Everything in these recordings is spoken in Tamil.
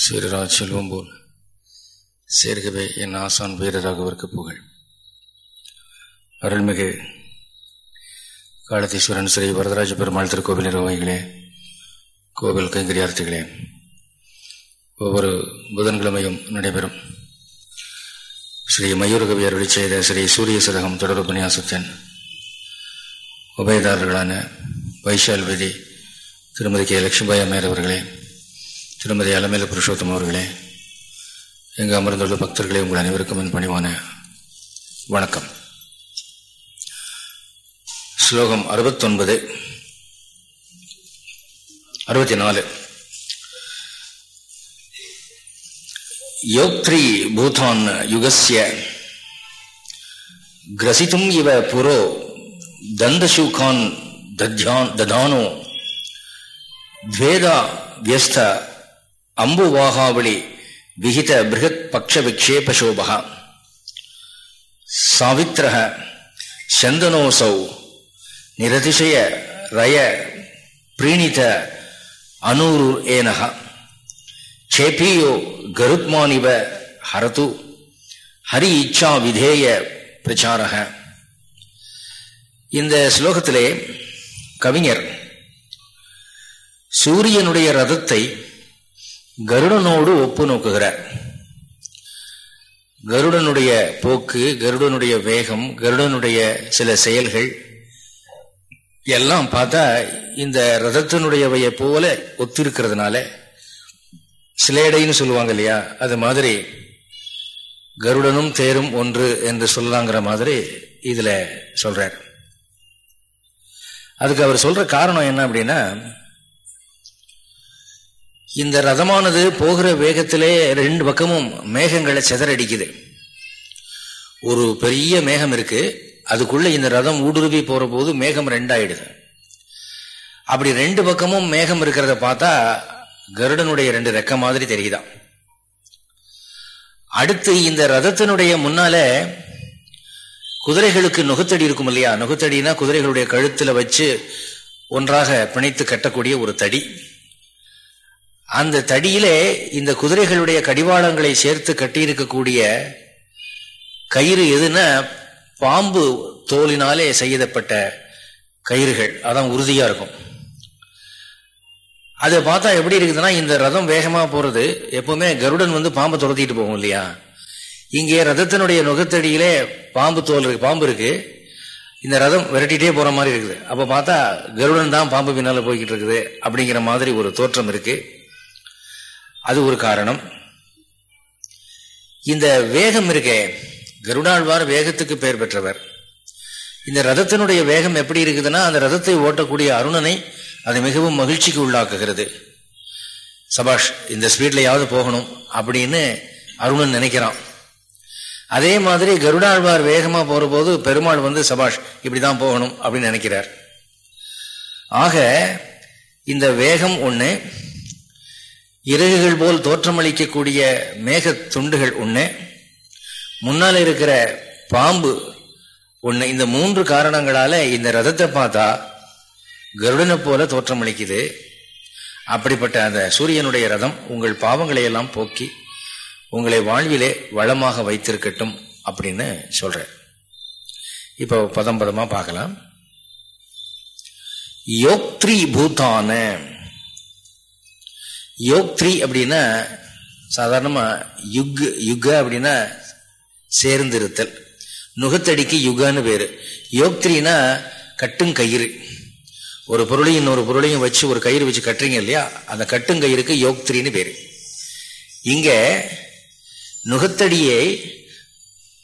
சீரராஜ் செல்வம் போல். சேர்கவே என் ஆசான் வீரராகவருக்கு புகழ். அருள்மிகு காலத்தீஸ்வரன் ஸ்ரீ வரதராஜ பெருமாள் திருக்கோவில் நிர்வாகிகளே கோவில் கைங்கரியார்த்திகளே ஒவ்வொரு புதன்கிழமையும் நடைபெறும். ஸ்ரீ மயூரகவியர் அருளி செய்த ஸ்ரீ சூரிய சதகம் தொடர் உபன்யாசத்தின் உபயதாரர்களான வைஷால் விதி திருமதி கே. லட்சுமிபாய் அம்மையர் அவர்களே திருமதி அலமேல புருஷோத்தம் அவர்களே எங்கள் அமர்ந்துள்ள பக்தர்களே உங்கள் அனைவருக்கும் என் பணிவான வணக்கம். ஸ்லோகம் அறுபத்தொன்பது அறுபத்தி நாலு யோக்திரி பூதான் யுகசிய கிரசித்தும் இவ புரோ தந்தசூகான் தத்யான் ததானோ துவேதா வியஸ்த அம்பு வாகாவளி விகித பிருகத் பக்ஷ விக்ஷேபசோபகா சாவித்ரக சந்தனோசௌ நிரதிசய ரய பிரீணித அனூரு ஏனக. சேபியோ கருத்மானிவ ஹரது ஹரி இச்சா விதேய பிரச்சாரக. இந்த ஸ்லோகத்திலே கவிஞர் சூரியனுடைய ரதத்தை கருடனோடு ஒப்பு நோக்குகிறார். கருடனுடைய போக்கு கருடனுடைய வேகம் கருடனுடைய சில செயல்கள் எல்லாம் பார்த்தா இந்த ரதத்தினுடையவைய போல ஒத்திருக்கிறதுனால சிலேடைன்னு சொல்லுவாங்க இல்லையா அது மாதிரி கருடனும் தேரும் ஒன்று என்று சொல்லலாங்கிற மாதிரி இதுல சொல்றார். அதுக்கு அவர் சொல்ற காரணம் என்ன அப்படின்னா இந்த ரதமானது போகிற வேகத்திலே ரெண்டு பக்கமும் மேகங்களை செதறடிக்குது. ஒரு பெரிய மேகம் இருக்கு. அதுக்குள்ள இந்த ரதம் ஊடுருவி போற போது மேகம் ரெண்டாயிடுது. அப்படி ரெண்டு பக்கமும் மேகம் இருக்கிறத பார்த்தா கருடனுடைய ரெண்டு ரெக்க மாதிரி தெரியுதான் அடுத்து இந்த ரதத்தினுடைய முன்னால குதிரைகளுக்கு நுகத்தடி இருக்கும் இல்லையா? நுகத்தடினா குதிரைகளுடைய கழுத்துல வச்சு ஒன்றாக பிணைத்து கட்டக்கூடிய ஒரு தடி. அந்த தடியிலே இந்த குதிரைகளுடைய கடிவாளங்களை சேர்த்து கட்டியிருக்கக்கூடிய கயிறு எதுன்னா பாம்பு தோலினாலே செய்யப்பட்ட கயிறுகள். அதான் உறுதியா இருக்கும். அதை பார்த்தா எப்படி இருக்குதுன்னா இந்த ரதம் வேகமா போறது எப்பவுமே கருடன் வந்து பாம்பு துரத்திட்டு போகும் இல்லையா? இங்கே ரதத்தினுடைய நுகத்தடியிலே பாம்பு தோல் இருக்கு பாம்பு இருக்கு. இந்த ரதம் விரட்டிட்டே போற மாதிரி இருக்குது. அப்ப பார்த்தா கருடன் தான் பாம்பு பின்னால போய்கிட்டு இருக்குது அப்படிங்கிற மாதிரி ஒரு தோற்றம் இருக்கு. அது ஒரு காரணம். இந்த வேகம் இருக்கே கருடாழ்வார் வேகத்துக்கு பெயர் பெற்றவர். இந்த ரதத்தினுடைய வேகம் எப்படி இருக்குதுன்னா அந்த ரதத்தை ஓட்டக்கூடிய அருணனை அது மிகவும் மகிழ்ச்சிக்கு உள்ளாக்குகிறது. சபாஷ் இந்த ஸ்பீட்லையாவது போகணும் அப்படின்னு அருணன் நினைக்கிறான். அதே மாதிரி கருடாழ்வார் வேகமா போற போது பெருமாள் வந்து சபாஷ் இப்படிதான் போகணும் அப்படின்னு நினைக்கிறார். ஆக இந்த வேகம் ஒன்று இறகுகள் போல் தோற்றமளிக்கக்கூடிய மேக துண்டுகள் ஒண்ணு. முன்னால் இருக்கிற பாம்பு ஒண்ணு. இந்த மூன்று காரணங்களால இந்த ரதத்தை பார்த்தா கருடனை போல தோற்றமளிக்குது. அப்படிப்பட்ட அந்த சூரியனுடைய ரதம் உங்கள் பாவங்களை எல்லாம் போக்கி உங்களை வாழ்விலே வளமாக வைத்திருக்கட்டும் அப்படின்னு சொல்ற இப்போ பதம் பதமா பார்க்கலாம். யோக்திரி பூத்தான யோக்திரி அப்படின்னா சாதாரணமா யுக் யுக அப்படின்னா சேர்ந்திருத்தல். நுகத்தடிக்கு யுகான்னு பேரு. யோக்திரினா கட்டும் கயிறு. ஒரு பொருளையும் இன்னொரு பொருளையும் வச்சு ஒரு கயிறு வச்சு கட்டுறீங்க இல்லையா? அந்த கட்டும் கயிறுக்கு யோக்திரின்னு பேரு. இங்க நுகத்தடியை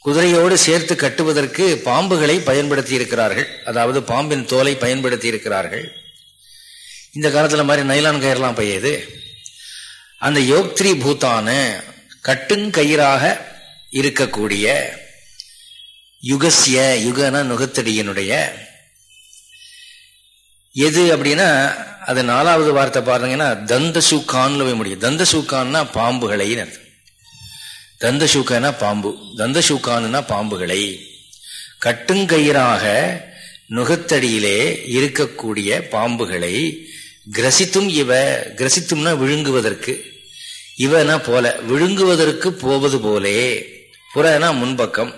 குதிரையோடு சேர்த்து கட்டுவதற்கு பாம்புகளை பயன்படுத்தி இருக்கிறார்கள். அதாவது பாம்பின் தோலை பயன்படுத்தி இருக்கிறார்கள். இந்த காலத்தில் மாதிரி நைலான் கயிறெல்லாம் பையது அந்த யோக்திரி பூத்தான கட்டுங்கயிறாக இருக்கக்கூடிய யுகசிய யுகன நுகத்தடியினுடைய எது அப்படின்னா அது நாலாவது வார்த்தை பாருங்கன்னா தந்த சூக்கான்னு போய் முடியும். தந்த சூக்கான்னா பாம்புகளை தந்த சூக்கனா பாம்பு. தந்த சூக்கானுனா பாம்புகளை கட்டுங்கயிறாக நுகத்தடியிலே இருக்கக்கூடிய பாம்புகளை கிரசித்தும் இவ கிரசித்தும்னா விழுங்குவதற்கு. இவனா போல விழுங்குவதற்கு போவது போலே. புறனா முன்பக்கம்.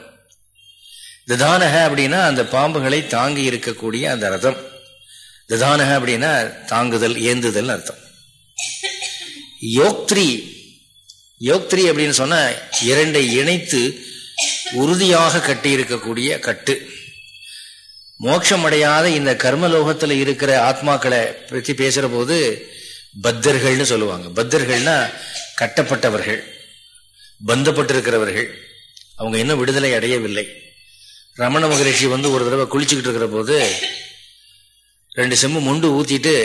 திதானக அப்படின்னா அந்த பாம்புகளை தாங்கி இருக்கக்கூடிய அந்த ரதம். திதானக அப்படின்னா தாங்குதல் ஏந்துதல் அர்த்தம். யோக்திரி. யோக்திரி அப்படின்னு சொன்ன இரண்டை இணைத்து உறுதியாக கட்டி இருக்கக்கூடிய கட்டு. மோட்சமடையாத இந்த கர்மலோகத்தில் இருக்கிற ஆத்மாக்களை பற்றி பேசுற போது பத்தர்கள்னு சொல்லுவாங்க. பத்தர்கள்னா கட்டப்பட்டவர்கள் பந்தப்பட்டிருக்கிறவர்கள். அவங்க இன்னும் விடுதலை அடையவில்லை. ரமண மகரிஷி வந்து ஒரு தடவை குளிச்சுக்கிட்டு இருக்கிற போது ரெண்டு செம்மு முண்டு ஊத்திட்டு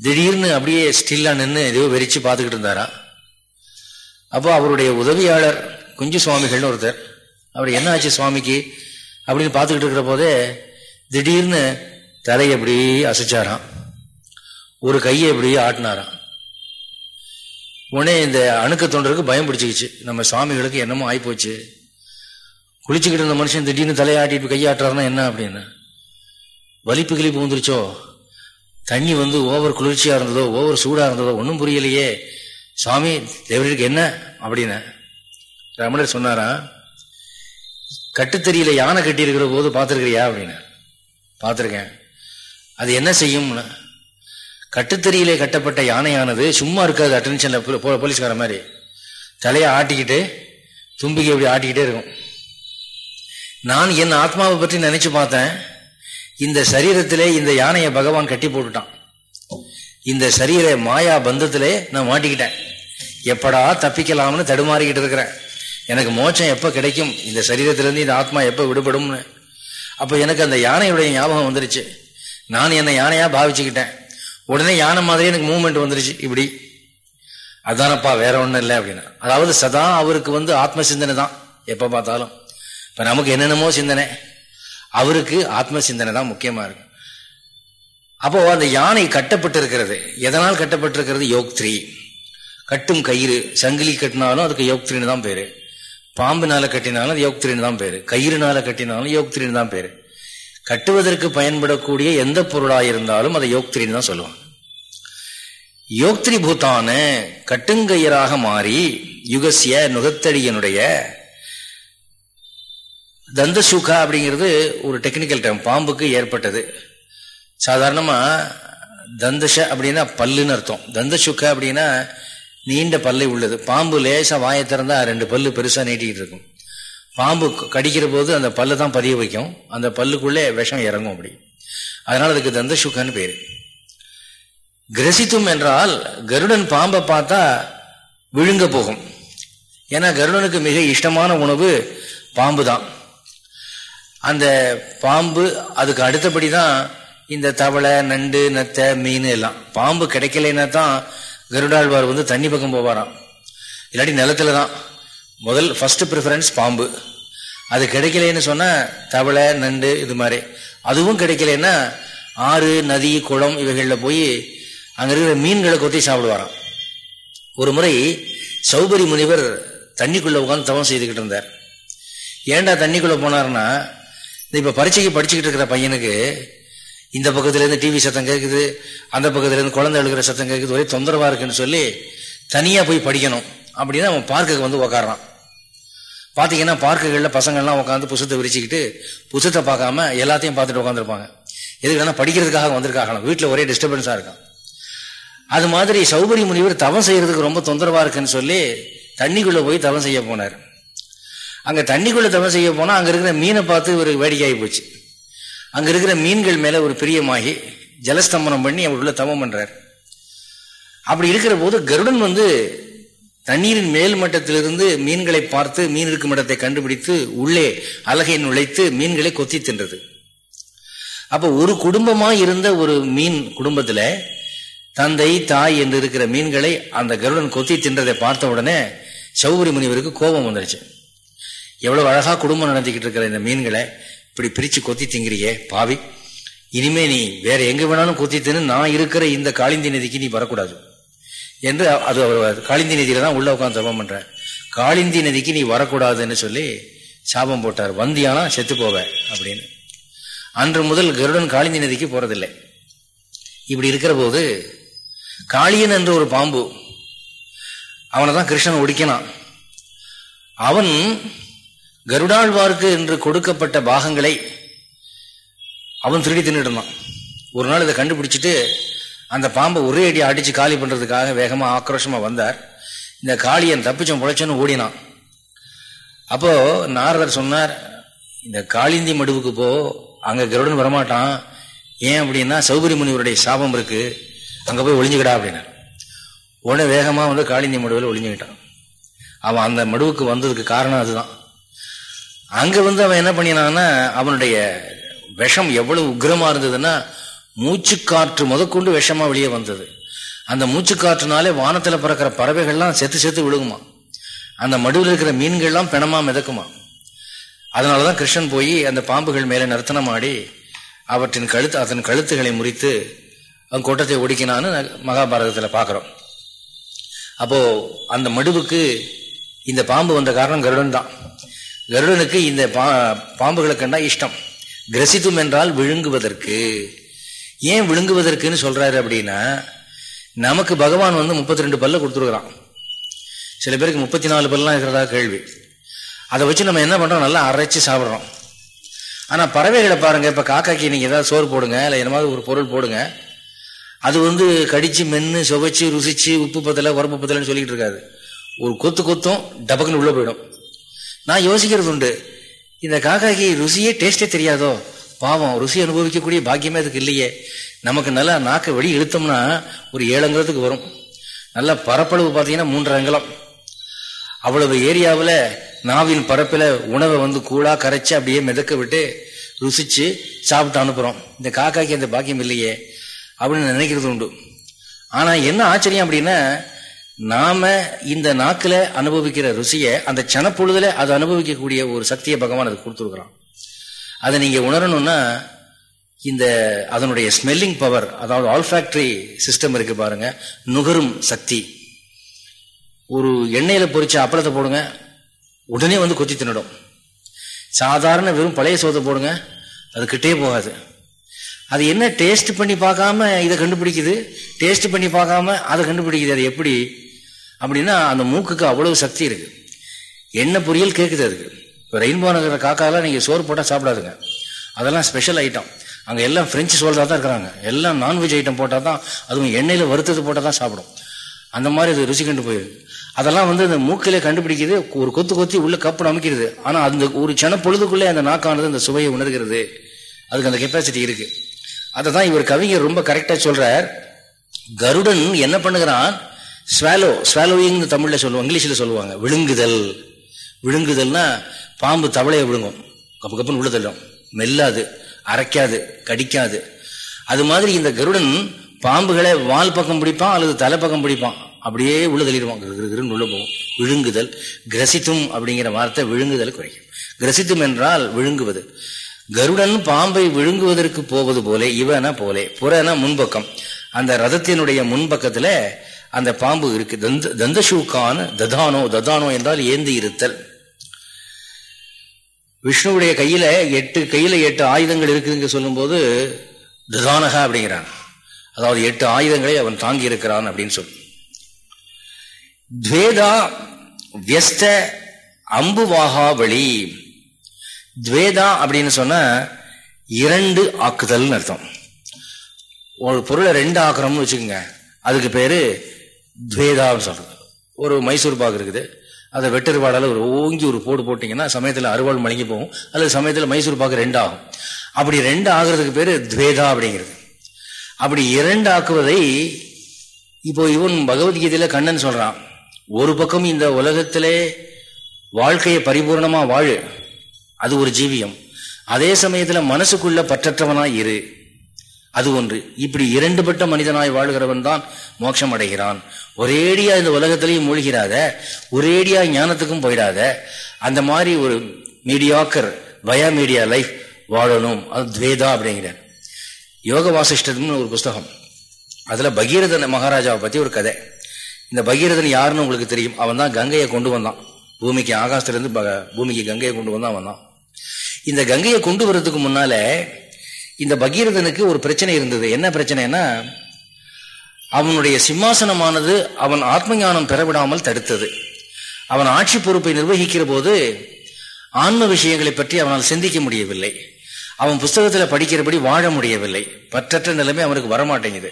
திடீர்னு அப்படியே ஸ்டில்லா நின்று எதையோ வெறிச்சு பார்த்துக்கிட்டு இருந்தாரா அப்போ அவருடைய உதவியாளர் குஞ்சு சுவாமிகள்னு ஒருத்தர். அவர் என்ன ஆச்சு சுவாமிக்கு? அப்படின்னு பார்த்துக்கிட்டு இருக்கிற போதே திடீர்னு தலையை எப்படி அசைச்சாராம். ஒரு கையை எப்படி ஆட்டினாராம். உடனே இந்த அணுக்க தொண்டருக்கு பயம் பிடிச்சிக்கிச்சு. நம்ம சுவாமிகளுக்கு என்னமோ ஆயிப்போச்சு. குளிச்சுக்கிட்டு இருந்த மனுஷன் திடீர்னு தலையாட்டிட்டு கையாட்டுறாருன்னா என்ன அப்படின்னு. வலிப்பு கிளிப்பு வந்துருச்சோ? தண்ணி வந்து ஓவர் குளிர்ச்சியா இருந்ததோ ஓவர் சூடா இருந்ததோ ஒன்றும் புரியலையே. சுவாமி தேவருக்கு என்ன? அப்படின்னு ரமணர் சொன்னாரா கட்டுத்தறியில யானை கட்டி இருக்கிற போது பார்த்துருக்கிறியா அப்படின்னு. பார்த்துருக்கேன். அது என்ன செய்யும் கட்டுத்தறியிலே கட்டப்பட்ட யானையானது சும்மா இருக்காது அட்டென்ஷன்ல போலீஸ்கார மாதிரி. தலையை ஆட்டிக்கிட்டு தும்பிக்கை எப்படி ஆட்டிக்கிட்டே இருக்கும். நான் என் ஆத்மாவை பற்றி நினைச்சு பார்த்தேன். இந்த சரீரத்திலே இந்த யானையை பகவான் கட்டி போட்டுட்டான். இந்த சரீர மாயா பந்தத்திலே நான் மாட்டிக்கிட்டேன். எப்படா தப்பிக்கலாம்னு தடுமாறிக்கிட்டு இருக்கிறேன். எனக்கு மோட்சம் எப்போ கிடைக்கும்? இந்த சரீரத்திலேருந்து இந்த ஆத்மா எப்போ விடுபடும்னு. அப்போ எனக்கு அந்த யானையுடைய ஞாபகம் வந்துருச்சு. நான் என்னை யானையாக பாவிச்சுக்கிட்டேன். உடனே யானை மாதிரி எனக்கு மூவ்மெண்ட் வந்துருச்சு. இப்படி. அதானப்பா வேற ஒன்றும் இல்லை அப்படின்னா. அதாவது சதா அவருக்கு வந்து ஆத்ம சிந்தனை தான் எப்போ பார்த்தாலும். இப்போ நமக்கு என்னென்னமோ சிந்தனை. அவருக்கு ஆத்ம சிந்தனை தான் முக்கியமாக இருக்கு. அப்போ அந்த யானை கட்டப்பட்டு இருக்கிறது எதனால் கட்டப்பட்டிருக்கிறது? யோக்திரி. கட்டும் கயிறு. சங்கிலி கட்டினாலும் அதுக்கு யோக்திரின்னு தான் பேரு. பாம்புனால கட்டினாலும் அது யோக்திரின்னு தான் பேரு. கயிறுனால கட்டினாலும் யோக்திரின்னு தான் பேரு. கட்டுவதற்கு பயன்படக்கூடிய எந்த பொருளாக இருந்தாலும் அதை யோக்திரின்னு தான் சொல்லுவாங்க. யோக்திரி பூத்தான கட்டுங்கயிறாக மாறி யுகசிய நுகத்தடியனுடைய தந்தசுகா அப்படிங்கிறது ஒரு டெக்னிக்கல் டைம் பாம்புக்கு ஏற்பட்டது. சாதாரணமா தந்தஷ அப்படின்னா பல்லுன்னு அர்த்தம். தந்த அப்படின்னா நீண்ட பல்லை உள்ளது. பாம்பு லேசா வாயை திறந்தா ரெண்டு பல்லு பெருசா நீட்டிக்கிட்டு இருக்கும். பாம்பு கடிக்கிற போது அந்த பல்லு தான் பதிய வைக்கும். அந்த பல்லுக்குள்ளே விஷம் இறங்கும் அப்படி. அதனால அதுக்கு தந்த சுகன்னு பேரு. கிரசித்தும் என்றால் கருடன் பாம்பை பார்த்தா விழுங்க போகும். ஏன்னா கருடனுக்கு மிக இஷ்டமான உணவு பாம்பு தான் அந்த பாம்பு அதுக்கு அடுத்தபடி தான் இந்த தவளை நண்டு நத்தை மீன் எல்லாம். பாம்பு கிடைக்கலைன்னா தான் கருடாழ்வார் வந்து தண்ணி பக்கம் போவாராம். இல்லாட்டி நிலத்துல தான் முதல் ஃபர்ஸ்ட் ப்ரிஃபரன்ஸ் பாம்பு. அது கிடைக்கலன்னு சொன்னால் தவளை நண்டு இது மாதிரி. அதுவும் கிடைக்கலன்னா ஆறு நதி குளம் இவைகளில் போய் அங்கே இருக்கிற மீன்களை கொத்தி சாப்பிடுவாராம். ஒரு முறை சௌபரி முனிவர் தண்ணிக்குள்ளே உட்காந்து தவம் செய்துக்கிட்டு இருந்தார். ஏண்டா தண்ணிக்குள்ளே போனார்னா இப்போ பரீட்சைக்கு படிச்சுக்கிட்டு இருக்கிற பையனுக்கு இந்த பக்கத்துலேருந்து டிவி சத்தம் கேட்குது அந்த பக்கத்துலேருந்து குழந்தை எழுகிற சத்தம் கேட்குது ஒரே தொந்தரவாக இருக்குன்னு சொல்லி தனியாக போய் படிக்கணும். அப்படின்னு அவன் பார்க்குக்கு வந்து உக்காடுறான் பார்த்தீங்கன்னா பார்க்குகளில் பசங்கள்லாம் உட்காந்து புசத்தை விரிச்சுக்கிட்டு புசத்தை பார்க்காம எல்லாத்தையும் பார்த்துட்டு உட்காந்துருப்பாங்க எதுக்குன்னா படிக்கிறதுக்காக வந்திருக்காகலாம். வீட்டில் ஒரே டிஸ்டர்பன்ஸாக இருக்கும் அது மாதிரி சௌகரி முனிவர் தவம் செய்கிறதுக்கு ரொம்ப தொந்தரவாக இருக்குன்னு சொல்லி தண்ணிக்குள்ளே போய் தவம் செய்ய போனார். அங்கே தண்ணிக்குள்ளே தவம் செய்ய போனால் அங்கே இருக்கிற மீனை பார்த்து ஒரு வேடிக்கையாகி போச்சு. அங்க இருக்கிற மீன்கள் மேல ஒரு பிரியமாகி ஜலஸ்தம்பனம் பண்ணி அவர் உள்ள தவம் பண்றார். அப்படி இருக்கிற போது கருடன் வந்து தண்ணீரின் மேல் மட்டத்திலிருந்து மீன்களை பார்த்து மீன் இருக்கும் இடத்தை கண்டுபிடித்து உள்ளே அலகை நுழைத்து மீன்களை கொத்தி தின்றது. அப்ப ஒரு குடும்பமா இருந்த ஒரு மீன் குடும்பத்துல தந்தை தாய் என்று இருக்கிற மீன்களை அந்த கருடன் கொத்தி தின்றதை பார்த்த உடனே சௌகரி முனிவருக்கு கோபம் வந்துருச்சு. எவ்வளவு அழகா குடும்பம் நடத்திக்கிட்டு இருக்கிற இந்த மீன்களை இப்படி பிரிச்சு கொத்தி திங்கிறியே பாவி. இனிமே நீ வேற எங்க வேணாலும் கொத்தி தின்னு நான் இருக்கிற இந்த காளிந்தி நதிக்கு நீ வரக்கூடாது. என்று அது அவர் காளிந்தி நதியில தான் உள்ள உட்காந்து தபம் பண்ற காளிந்தி நதிக்கு நீ வரக்கூடாதுன்னு சொல்லி சாபம் போட்டார். வந்தியானா செத்து போவ அப்படின்னு. அன்று முதல் கருடன் காளிந்தி நதிக்கு போறதில்லை. இப்படி இருக்கிற போது காளியன் என்ற ஒரு பாம்பு அவனை தான் கிருஷ்ணன் ஒடிக்கணும். அவன் கருடாழ்வார்க்கு என்று கொடுக்கப்பட்ட பாகங்களை அவன் திருடி தின்னுட்டு இருந்தான் ஒரு நாள் இதை கண்டுபிடிச்சிட்டு அந்த பாம்பை ஒரே அடி அடித்து காலி பண்ணுறதுக்காக வேகமாக ஆக்ரோஷமாக வந்தார். இந்த காளியன் தப்பிச்சம் புழைச்சோன்னு ஓடினான். அப்போது நாரதர் சொன்னார் இந்த காளிந்தி மடுவுக்கு போ அங்கே கருடன் வரமாட்டான். ஏன் அப்படின்னா சௌகரி முனிவருடைய சாபம் இருக்கு. அங்கே போய் ஒளிஞ்சுக்கிடா அப்படின்னார். உடனே வேகமாக வந்து காளிந்தி மடுவில் ஒளிஞ்சுக்கிட்டான். அவன் அந்த மடுவுக்கு வந்ததுக்கு காரணம் அதுதான். அங்க வந்து அவன் என்ன பண்ணினான்னா அவனுடைய விஷம் எவ்வளவு உக்ரமா இருந்ததுன்னா மூச்சுக்காற்று முதற்கொண்டு விஷமா வெளியே வந்தது. அந்த மூச்சுக்காற்றுனாலே வானத்துல பறக்கிற பறவைகள்லாம் செத்து செத்து விழுகுமா? அந்த மடுவில் இருக்கிற மீன்கள்லாம் பிணமா மிதக்குமா? அதனாலதான் கிருஷ்ணன் போய் அந்த பாம்புகள் மேலே நர்த்தனம் ஆடி அவற்றின் கழுத்து அதன் கழுத்துகளை முறித்து அவன் கூட்டத்தை ஒடுக்கினான்னு மகாபாரதத்துல பாக்குறோம் அப்போ அந்த மடுவுக்கு இந்த பாம்பு வந்த காரணம் கருடன் தான் கருடனுக்கு இந்த பா பாம்புகளை கண்டா இஷ்டம். கிரசித்தும் என்றால் விழுங்குவதற்கு. ஏன் விழுங்குவதற்குன்னு சொல்றாரு அப்படின்னா நமக்கு பகவான் வந்து முப்பத்தி ரெண்டு பல்ல கொடுத்துருக்குறான். சில பேருக்கு முப்பத்தி நாலு பல்லாம் இருக்கிறதா கேள்வி. அதை வச்சு நம்ம என்ன பண்றோம்? நல்லா அரைச்சி சாப்பிட்றோம். ஆனா பறவைகளை பாருங்க இப்ப காக்காக்கு நீங்க ஏதாவது சோறு போடுங்க இல்லை என்னமாவது ஒரு பொருள் போடுங்க அது வந்து கடிச்சு மென்று சுவைச்சு ருசிச்சு உப்பு பத்தலை உரப்பு பத்தலைன்னு சொல்லிட்டு இருக்காது. ஒரு கொத்து கொத்தும் டபக்குன்னு உள்ள போயிடும். நான் யோசிக்கிறது உண்டு இந்த காக்காய்க்கு ருசியே டேஸ்டே தெரியாதோ? பாவம் ருசி அனுபவிக்கக்கூடிய பாக்கியமே அதுக்கு இல்லையே. நமக்கு நல்லா நாக்க வெடி இழுத்தோம்னா ஒரு ஏழங்கிறதுக்கு வரும். நல்ல பரப்பளவு பார்த்தீங்கன்னா மூன்று அங்கலம். அவ்வளவு ஏரியாவில் நாவின் பரப்பில் உணவை வந்து கூழாக கரைச்சி அப்படியே மிதக்க விட்டு ருசிச்சு சாப்பிட்டு அனுப்புகிறோம் இந்த காக்காய்க்கு அந்த பாக்கியம் இல்லையே அப்படின்னு நினைக்கிறது உண்டு ஆனால் என்ன ஆச்சரியம் அப்படின்னா நாம இந்த நாக்கில் அனுபவிக்கிற ருசியை அந்த சனப்பொழுதுல அதை அனுபவிக்கக்கூடிய ஒரு சக்தியை பகவான் அது கொடுத்துருக்குறான். அதை நீங்க உணரணும்னா இந்த அதனுடைய ஸ்மெல்லிங் பவர் அதாவது ஆல்ஃபேக்டரி சிஸ்டம் இருக்கு பாருங்க நுகரும் சக்தி. ஒரு எண்ணெயில பொறிச்ச அப்பளத்தை போடுங்க உடனே வந்து கொத்தி தின்னுடும். சாதாரண வெறும் பழைய சோத்தை போடுங்க அது கிட்டே போகாது. அது என்ன டேஸ்ட் பண்ணி பார்க்காம இதை கண்டுபிடிக்குது? டேஸ்ட் பண்ணி பார்க்காம அதை கண்டுபிடிக்குது அது எப்படி? அப்படின்னா அந்த மூக்குக்கு அவ்வளவு சக்தி இருக்கு. எண்ணெய் பொரியல் கேட்குது அதுக்கு. இப்போ ரெயின்போ நகர காக்காலாம் நீங்கள் சோறு போட்டால் சாப்பிடாதுங்க. அதெல்லாம் ஸ்பெஷல் ஐட்டம் அங்கே எல்லாம் ஃப்ரெஞ்சு சோல்டாக தான் இருக்கிறாங்க. எல்லாம் நான்வெஜ் ஐட்டம் போட்டால் தான் அதுவும் எண்ணெயில் வறுத்தது போட்டால் தான் சாப்பிடும். அந்த மாதிரி அது ருசி கண்டு போயிருக்கு அதெல்லாம் வந்து அந்த மூக்கிலே கண்டுபிடிக்கிது. ஒரு கொத்து கொத்தி உள்ள கப்பு அமைக்கிறது. ஆனால் அந்த ஒரு சன பொழுதுக்குள்ளே அந்த நாக்கானது அந்த சுவையை உணர்கிறது. அதுக்கு அந்த கெப்பாசிட்டி இருக்குது அதை தான் இவர் கவிஞர் ரொம்ப கரெக்டாக சொல்றார். கருடன் என்ன பண்ணுகிறான்? ஸ்வாலோ ஸ்வாலோயிங் தமிழ்ல சொல்லுவாங்க இங்கிலீஷ்ல சொல்லுவாங்க. விழுங்குதல். விழுங்குதல்னா பாம்பு தவளையை விழுங்கும். கப்பு கப்புன்னு உள்ள தள்ளும். மெல்லாது அரைக்காது கடிக்காது. அது மாதிரி இந்த கருடன் பாம்புகளை வால் பக்கம் பிடிப்பான் அல்லது தலை பக்கம் பிடிப்பான். அப்படியே உள்ள தள்ளிடுவான். உள்ள போகும். விழுங்குதல். கிரசித்தும் அப்படிங்கிற வார்த்தை விழுங்குதல் குறைக்கும். கிரசித்தும் என்றால் விழுங்குவது. கருடன் பாம்பை விழுங்குவதற்கு போவது போலே இவனா போலே புறன முன்பக்கம். அந்த ரதத்தினுடைய முன்பக்கத்துல அந்த பாம்பு இருக்கு. தந்த தந்தசூக்கான ததானோ ததானோ என்றால் ஏந்தி இருத்தல். விஷ்ணுவுடைய கையில எட்டு கையில எட்டு ஆயுதங்கள் இருக்குதுங்க சொல்லும் போது ததானகா அப்படிங்கிறான். அதாவது எட்டு ஆயுதங்களை அவன் தாங்கி இருக்கிறான் அப்படின்னு சொல்லி. துவேதா வியஸ்த அம்புவாகாவளி துவேதா அப்படின்னு சொன்ன இரண்டு ஆக்குதல்னு அர்த்தம். ஒரு பொருளை ரெண்டு ஆக்குறோம்னு வச்சுக்கோங்க. அதுக்கு பேரு துவேதான்னு சொல்றது. ஒரு மைசூர் பாக்கு இருக்குது. அதை வெட்டருவாடால ஒரு ஓங்கி ஒரு போடு போட்டிங்கன்னா சமயத்தில் அறுவாள் மடங்கி போகும். அல்லது சமயத்தில் மைசூர் பாக்கு ரெண்டு ஆகும் அப்படி ரெண்டு ஆகுறதுக்கு பேரு துவேதா அப்படிங்கிறது. அப்படி இரண்டு ஆக்குவதை இப்போ இவன் பகவத்கீதையில கண்ணன் சொல்றான். ஒரு பக்கம் இந்த உலகத்திலே வாழ்க்கையை பரிபூர்ணமா வாழு. அது ஒரு ஜீவியம். அதே சமயத்துல மனசுக்குள்ள பற்றற்றவனாய் இரு. அது ஒன்று. இப்படி இரண்டுபட்ட மனிதனாய் வாழ்கிறவன் தான் மோட்சம் அடைகிறான். ஒரேடியா இந்த உலகத்திலையும் மூழ்கிறாத ஒரேடியா ஞானத்துக்கும் போயிடாத அந்த மாதிரி ஒரு மீடியாக்கர் பயா மீடியா லைஃப் வாழணும். அது துவேதா அப்படிங்கிற யோக வாசிஷ்டம்னு ஒரு புஸ்தகம். அதுல பகீரதன் மகாராஜாவை பத்தி ஒரு கதை. இந்த பகீரதன் யாருன்னு உங்களுக்கு தெரியும்? அவன் தான் கங்கையை கொண்டு வந்தான். பூமிக்கு ஆகாசத்திலிருந்து பூமிக்கு கங்கையை கொண்டு வந்தான் அவன் தான் இந்த கங்கையை கொண்டு வர்றதுக்கு முன்னால இந்த பகீரதனுக்கு ஒரு பிரச்சனை இருந்தது. என்ன பிரச்சனைனா அவனுடைய சிம்மாசனமானது அவன் ஆத்ம ஞானம் பெறவிடாமல் தடுத்தது. அவன் ஆட்சி பொறுப்பை நிர்வகிக்கிற போது ஆன்ம விஷயங்களை பற்றி அவனால் சிந்திக்க முடியவில்லை. அவன் புஸ்தகத்தில் படிக்கிறபடி வாழ முடியவில்லை. பற்றற்ற நிலைமை அவனுக்கு வரமாட்டேங்குது.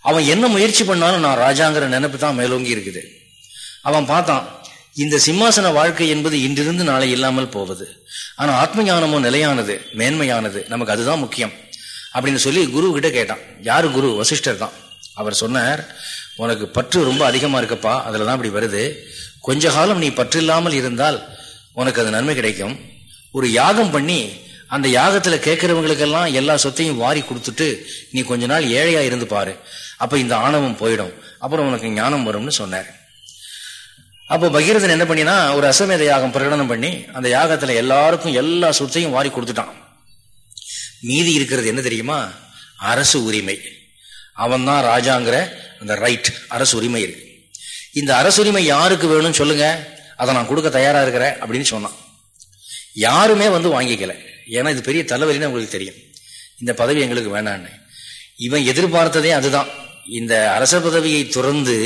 அவன் என்ன முயற்சி பண்ணாலும் நான் ராஜாங்கிற நினைப்பு தான் மேலோங்கி இருக்குது. அவன் பார்த்தான் இந்த சிம்மாசன வாழ்க்கை என்பது இன்றிருந்து நாளை இல்லாமல் போவது. ஆனா ஆத்ம ஞானமோ நிலையானது மேன்மையானது நமக்கு அதுதான் முக்கியம். அப்படின்னு சொல்லி குரு கிட்ட கேட்டான். யாரு குரு? வசிஷ்டர் தான். அவர் சொன்னார் உனக்கு பற்று ரொம்ப அதிகமா இருக்கப்பா. அதுல தான் இப்படி வருது. கொஞ்ச காலம் நீ பற்று இல்லாமல் இருந்தால் உனக்கு அது நன்மை கிடைக்கும். ஒரு யாகம் பண்ணி அந்த யாகத்துல கேட்குறவங்களுக்கெல்லாம் எல்லா சொத்தையும் வாரி கொடுத்துட்டு நீ கொஞ்ச நாள் ஏழையா இருந்து பாரு. அப்ப இந்த ஆணவம் போயிடும். அப்புறம் உனக்கு ஞானம் வரும்னு சொன்னார். அப்போ பகீரதன் என்ன பண்ணினா ஒரு அசமேத யாகம் பிரகடனம் பண்ணி அந்த யாகத்துல எல்லாருக்கும் எல்லா சொத்தையும் வாரி கொடுத்துட்டான். மீதி இருக்கிறது என்ன தெரியுமா? அரசு உரிமை. அவன் தான் ராஜாங்கிற அந்த ரைட் அரசு உரிமை இருக்கு. இந்த அரசு உரிமை யாருக்கு வேணும்னு சொல்லுங்க அதை நான் கொடுக்க தயாரா இருக்கிறேன் அப்படின்னு சொன்னான். யாருமே வந்து வாங்கிக்கல. ஏன்னா இது பெரிய தலைவலின்னு உங்களுக்கு தெரியும். இந்த பதவி எங்களுக்கு வேணான்னு. இவன் எதிர்பார்த்ததே அதுதான். இந்த அரச பதவியை துறந்து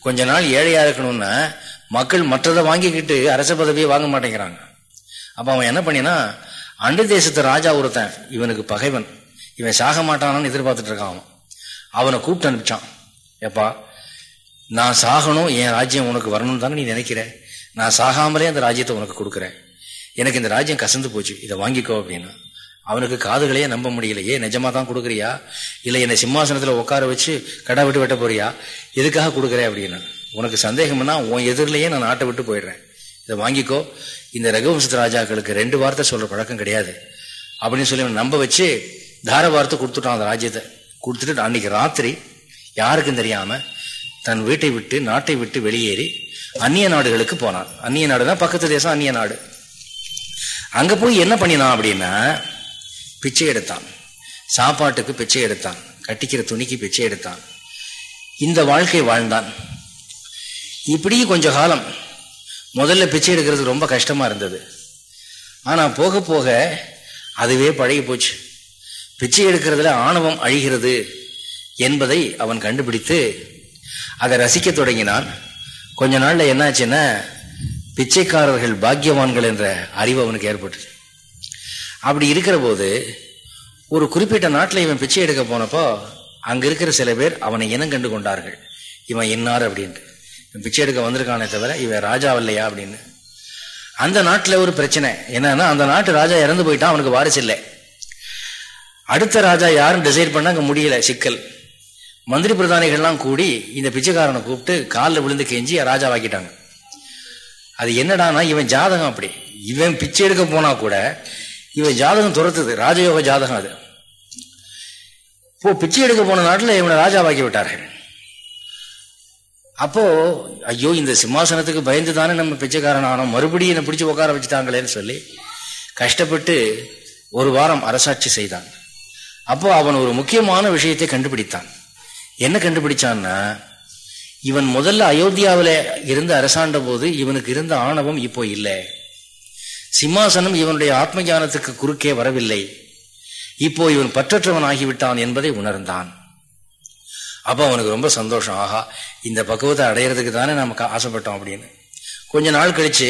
கொஞ்ச நாள் ஏழையா இருக்கணும்னா மக்கள் மற்றதை வாங்கிக்கிட்டு அரச பதவியை வாங்க மாட்டேங்கிறாங்க. அப்ப அவன் என்ன பண்ணினா அண்டு தேசத்து ராஜா ஒருத்தன் இவனுக்கு பகைவன். இவன் சாக மாட்டானான்னு எதிர்பார்த்துட்டு இருக்கான் அவன். அவனை கூப்பிட்டு அனுப்பிச்சான். எப்பா நான் சாகணும் என் ராஜ்யம் உனக்கு வரணும் தானே நீ நினைக்கிற? நான் சாகாமலே அந்த ராஜ்யத்தை உனக்கு கொடுக்குறேன். எனக்கு இந்த ராஜ்யம் கசந்து போச்சு இதை வாங்கிக்கோ அப்படின்னா. அவனுக்கு காதுகளையே நம்ப முடியலையே நிஜமா தான் கொடுக்குறியா? இல்லை என்னை சிம்மாசனத்தில் உட்கார வச்சு கடை விட்டு வெட்ட போறியா? எதுக்காக கொடுக்குறேன் அப்படின்னா. உனக்கு சந்தேகம்னா உன் எதிரிலேயே நான் நாட்டை விட்டு போயிடுறேன். இதை வாங்கிக்கோ. இந்த ரகுவம்சத்து ராஜாக்களுக்கு ரெண்டு வார்த்தை சொல்ற பழக்கம் கிடையாது. அப்படின்னு சொல்லி நம்ப வச்சு தார வார்த்தை கொடுத்துட்டான் அந்த ராஜ்யத்தை. கொடுத்துட்டு அன்னைக்கு ராத்திரி யாருக்கும் தெரியாம தன் வீட்டை விட்டு நாட்டை விட்டு வெளியேறி அந்நிய நாடுகளுக்கு போனான். அந்நிய நாடுனா பக்கத்து தேசம் அந்நிய நாடு. அங்க போய் என்ன பண்ணினான் அப்படின்னா பிச்சை எடுத்தான். சாப்பாட்டுக்கு பிச்சை எடுத்தான். கட்டிக்கிற துணிக்கு பிச்சை எடுத்தான். இந்த வாழ்க்கை வாழ்ந்தான். இப்படி கொஞ்ச காலம். முதல்ல பிச்சை எடுக்கிறது ரொம்ப கஷ்டமாக இருந்தது. ஆனால் போக போக அதுவே பழகி போச்சு. பிச்சை எடுக்கிறதுல ஆணவம் அழிகிறது என்பதை அவன் கண்டுபிடித்து அதை ரசிக்க தொடங்கினான். கொஞ்ச நாளில் என்னாச்சுன்னா பிச்சைக்காரர்கள் பாக்கியவான்கள் என்ற அறிவு அவனுக்கு ஏற்பட்டு அப்படி இருக்கிற போது ஒரு குறிப்பிட்ட நாட்டில் இவன் பிச்சை எடுக்க போனப்போ அங்கே இருக்கிற சில பேர் அவனை இனம் கண்டு கொண்டார்கள். இவன் என்னார் அப்படின்ட்டு. பிச்சை எடுக்க வந்திருக்கானே தவிர இவன் ராஜா இல்லையா அப்படின்னு. அந்த நாட்டில் ஒரு பிரச்சனை. என்னன்னா அந்த நாட்டு ராஜா இறந்து போயிட்டான் அவனுக்கு வாரிசு இல்லை. அடுத்த ராஜா யாரும் டிசைட் பண்ண அங்கே முடியல சிக்கல். மந்திரி பிரதானிகள்லாம் கூடி இந்த பிச்சைக்காரனை கூப்பிட்டு காலில் விழுந்து கெஞ்சி ராஜாவாக்கிட்டாங்க அது என்னடானா இவன் ஜாதகம் அப்படி. இவன் பிச்சை எடுக்க போனா கூட இவன் ஜாதகம் துரத்துது. ராஜயோக ஜாதகம் அது. இப்போ பிச்சை எடுக்க போன நாட்டில் இவனை ராஜாவாக்கி விட்டார்கள் அப்போ ஐயோ இந்த சிம்மாசனத்துக்கு பயந்து தானே நம்ம பிச்சைக்காரன் ஆனோம். மறுபடியும் என்னை பிடிச்சி உட்கார வச்சுட்டாங்களேன்னு சொல்லி கஷ்டப்பட்டு ஒரு வாரம் அரசாட்சி செய்தான். அப்போ அவன் ஒரு முக்கியமான விஷயத்தை கண்டுபிடித்தான். என்ன கண்டுபிடிச்சான்னா இவன் முதல்ல அயோத்தியாவில் இருந்து அரசாண்ட போது இவனுக்கு இருந்த ஆணவம் இப்போ இல்லை. சிம்மாசனம் இவனுடைய ஆத்ம ஞானத்துக்கு குறுக்கே வரவில்லை. இப்போ இவன் பற்றற்றவன் ஆகிவிட்டான் என்பதை உணர்ந்தான். அப்போ அவனுக்கு ரொம்ப சந்தோஷம். ஆஹா இந்த பக்குவத்தை அடையிறதுக்கு தானே நமக்கு ஆசைப்பட்டோம் அப்படின்னு. கொஞ்ச நாள் கழிச்சு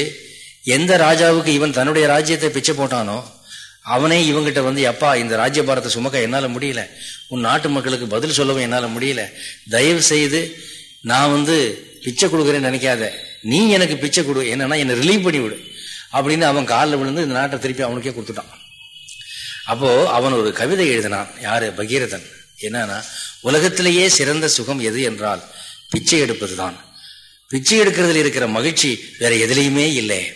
எந்த ராஜாவுக்கு இவன் தன்னுடைய ராஜ்யத்தை பிச்சை போட்டானோ அவனே இவங்கிட்ட வந்து அப்பா இந்த ராஜ்ய பாரத்தை சுமக்க என்னால் முடியல. உன் நாட்டு மக்களுக்கு பதில் சொல்லவும் என்னால் முடியல. தயவு செய்து நான் வந்து பிச்சை கொடுக்குறேன்னு நினைக்காத. நீ எனக்கு பிச்சை கொடு. என்னன்னா என்னை ரிலீவ் பண்ணி விடு. அப்படின்னு அவன் காலில் விழுந்து இந்த நாட்டை திருப்பி அவனுக்கே கொடுத்துட்டான். அப்போ அவன் ஒரு கவிதை எழுதினான். யாரு? பகீரதன். என்னன்னா உலகத்திலேயே சிறந்த சுகம் எது என்றால் பிச்சை எடுப்பதுதான். பிச்சை எடுக்கிறதுல இருக்கிற மகிழ்ச்சி வேற எதுலையுமே இல்லை.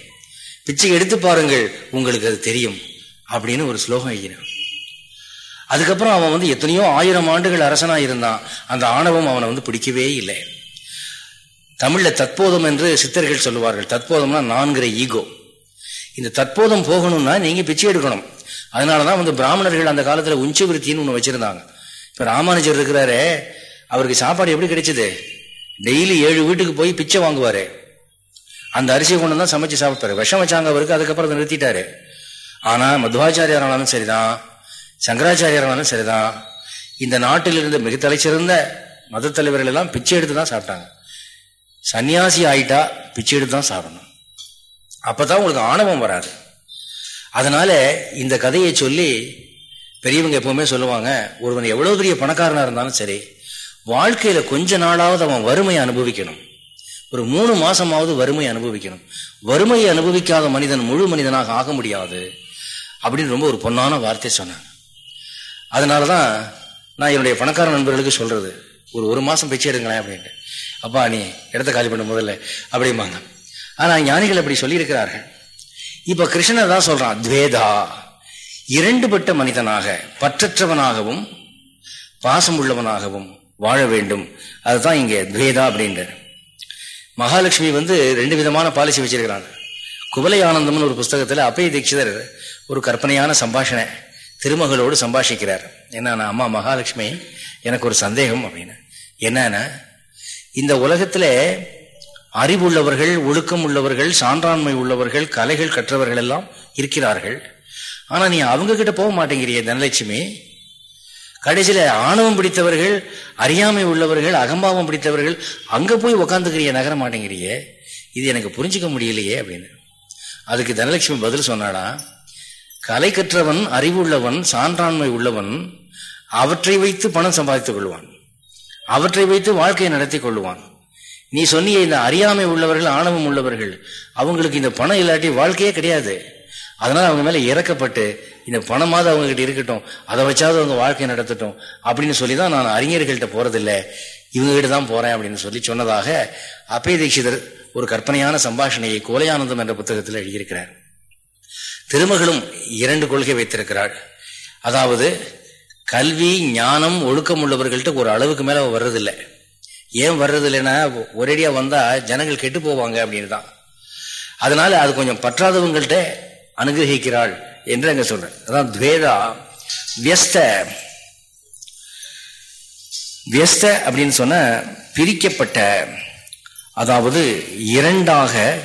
பிச்சை எடுத்து பாருங்கள் உங்களுக்கு அது தெரியும் அப்படின்னு ஒரு ஸ்லோகம் எழுதினான். அதுக்கப்புறம் அவன் வந்து எத்தனையோ ஆயிரம் ஆண்டுகள் அரசனா இருந்தான். அந்த ஆணவம் அவனை வந்து பிடிக்கவே இல்லை. தமிழ்ல தற்போதம் என்று சித்தர்கள் சொல்லுவார்கள். தற்போதம்னா நான்கிற ஈகோ. இந்த தற்போதம் போகணும்னா நீங்க பிச்சை எடுக்கணும். அதனாலதான் வந்து பிராமணர்கள் அந்த காலத்துல உஞ்சவிருத்தின்னு ஒன்று ஒண்ணு வச்சிருந்தாங்க. இப்ப ராமானுஜர் இருக்கிறாரு அவருக்கு சாப்பாடு எப்படி கிடைச்சது? டெய்லி ஏழு வீட்டுக்கு போய் பிச்சை வாங்குவாரு. அந்த அரிசியை கொண்டு தான் சமைச்சு சாப்பிட்டாரு விஷம் வச்சாங்க அவருக்கு அதுக்கப்புறம் அதை நிறுத்திட்டாரு. ஆனா மத்வாச்சாரியாரானாலும் சரிதான் சங்கராச்சாரியாரானாலும் சரிதான். இந்த நாட்டில் இருந்த மிக தலைச்சிறந்த மத தலைவர்கள் எல்லாம் பிச்சை எடுத்து தான் சாப்பிட்டாங்க. சன்னியாசி ஆயிட்டா பிச்சை எடுத்து தான் சாப்பிடணும். அப்பதான் உங்களுக்கு ஆணவம் வராது. அதனால இந்த கதையை சொல்லி பெரியவங்க எப்பவுமே சொல்லுவாங்க ஒருவன் எவ்வளவு பெரிய பணக்காரனா இருந்தாலும் சரி வாழ்க்கையில கொஞ்ச நாளாவது அவன் வறுமையை அனுபவிக்கணும். ஒரு மூணு மாசமாவது வறுமையை அனுபவிக்கணும். வறுமையை அனுபவிக்காத மனிதன் முழு மனிதனாக ஆக முடியாது அப்படின்னு ரொம்ப ஒரு பொன்னான வார்த்தை சொன்னாங்க. அதனாலதான் நான் என்னுடைய பணக்கார நண்பர்களுக்கு சொல்றது ஒரு ஒரு மாசம் பிச்சை எடுங்களேன் அப்படின்ட்டு. அப்பா நீ இடத்த காலி பண்ண முதல்ல அப்படிம்பாங்க. ஆனா ஞானிகள் அப்படி சொல்லியிருக்கிறார்கள். இப்ப கிருஷ்ணர் தான் சொல்றான் துவேதா. இரண்டுபட்ட மனிதனாக பற்றற்றவனாகவும் பாசம் உள்ளவனாகவும் வாழ வேண்டும். அதுதான் இங்க துவேதா அப்படின்ற மகாலட்சுமி வந்து ரெண்டு விதமான பாலிசி வச்சிருக்கிறாங்க. குவலை ஆனந்தம்னு ஒரு புஸ்தகத்துல அப்பய தீட்சிதர் ஒரு கற்பனையான சம்பாஷணை திருமகளோடு சம்பாஷிக்கிறார். என்னன்னா அம்மா மகாலட்சுமி எனக்கு ஒரு சந்தேகம் அப்படின்னு. என்னன்னா இந்த உலகத்துல அறிவுள்ளவர்கள் ஒழுக்கம் உள்ளவர்கள் சான்றாண்மை உள்ளவர்கள் கலைகள் கற்றவர்கள் எல்லாம் இருக்கிறார்கள். ஆனா நீ அவங்க கிட்ட போக மாட்டேங்கிறிய தனலட்சுமி. கடைசியில ஆணவம் பிடித்தவர்கள் அறியாமை உள்ளவர்கள் அகம்பாவம் பிடித்தவர்கள் அங்க போய் உக்காந்துக்கிறிய நகர மாட்டேங்கிறிய. இது எனக்கு புரிஞ்சுக்க முடியலையே அப்படின்னு. அதுக்கு தனலட்சுமி பதில் சொன்னாடா கலை கற்றவன் அறிவுள்ளவன் சான்றாண்மை உள்ளவன் அவற்றை வைத்து பணம் சம்பாதித்துக் கொள்வான். அவற்றை வைத்து வாழ்க்கையை நடத்தி கொள்ளுவான் நீ சொன்னிய இந்த அறியாமை உள்ளவர்கள் ஆணவம் உள்ளவர்கள் அவங்களுக்கு இந்த பணம் இல்லாட்டி வாழ்க்கையே கிடையாது. அதனால அவங்க மேல இறக்கப்பட்டு இந்த பணமாவது அவங்க கிட்ட இருக்கட்டும் அதை வச்சாவது அவங்க வாழ்க்கை நடத்தட்டும் அப்படின்னு சொல்லி தான் நான் அறிஞர்கள்ட்ட போறதில்லை. இவங்ககிட்ட தான் போறேன் அப்படின்னு சொல்லி சொன்னதாக அப்பே தீட்சிதர் ஒரு கற்பனையான சம்பாஷணையை கோலையானந்தம் என்ற புத்தகத்தில் எழுதியிருக்கிறார். திருமகளும் இரண்டு கொள்கை வைத்திருக்கிறாள். அதாவது கல்வி ஞானம் ஒழுக்கம் உள்ளவர்கள்ட்ட ஒரு அளவுக்கு மேல வர்றதில்லை. ஏன் வர்றதில்லைன்னா ஒரேடியா வந்தா ஜனங்கள் கெட்டு போவாங்க அப்படின்னு தான் அதனால அது கொஞ்சம் பற்றாதவங்கள்ட்ட அனுகிரகிக்கிறாள் என்று அங்க சொல்றேன். அதான் துவேதா வியஸ்த. வியஸ்த அப்படின்னு சொன்ன பிரிக்கப்பட்ட அதாவது இரண்டாக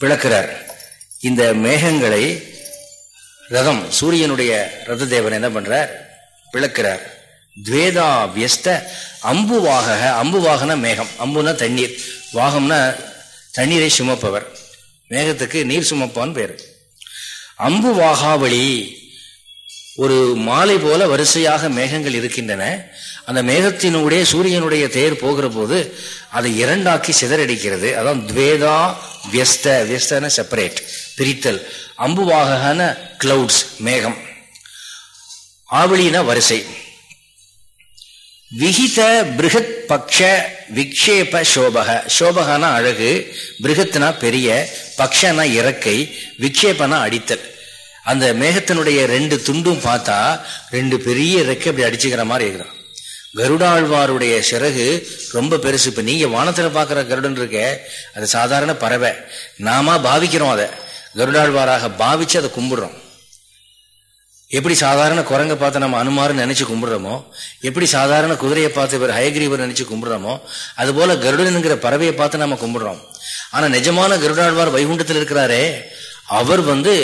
பிளக்கிறார். இந்த மேகங்களை ரதம் சூரியனுடைய ரத தேவன் என்ன பண்றார்? பிளக்கிறார். துவேதா வியஸ்த அம்புவாக அம்புவாகன மேகம். அம்புனா தண்ணீர். வாகம்னா தண்ணீரை சுமப்பவர். மேகத்துக்கு நீர் சுமப்பான்னு பேர். அம்பு வாகாவளி ஒரு மாலை போல வரிசையாக மேகங்கள் இருக்கின்றன. அந்த மேகத்தினுடைய சூரியனுடைய தேர் போகிற போது அதை இரண்டாக்கி சிதறடிக்கிறது. அதான் துவேதா வியஸ்த வியஸ்தன செப்பரேட் பிரித்தல். அம்புவாகன கிளவுட்ஸ் மேகம். ஆவளின வரிசை. விகித பிருகத் பக்ஷ விக்ஷேப சோபக. சோபகனா அழகு பிருகத்னா பெரிய பக்ஷனா இறக்கை விக்ஷேபனா அடித்தல். அந்த மேகத்தினுடைய ரெண்டு துண்டும் பார்த்தா ரெண்டு பெரிய இறக்கை அப்படி அடிச்சுக்கிற மாதிரி இருக்கிறான் கருடாழ்வாருடைய சிறகு ரொம்ப பெருசு. இப்ப நீங்க வானத்துல பாக்குற கருடன் இருக்க அது சாதாரண பறவை. நாம பாவிக்கிறோம் அதை. கருடாழ்வாராக பாவிச்சு அதை கும்பிடுறோம். எப்படி சாதாரண குரங்கை பார்த்து நம்ம அனுமாறு நினைச்சு கும்பிடுறோமோ எப்படி சாதாரண குதிரையை பார்த்து இவர் ஹயகிரீவர் நினைச்சு கும்பிடுறோமோ அது போல கருடனுங்கிற பறவையை பார்த்து நம்ம கும்பிடுறோம். ஆனா நிஜமான கருடாழ்வார் வைகுண்டத்தில் இருக்கிறாரே அவர் வந்து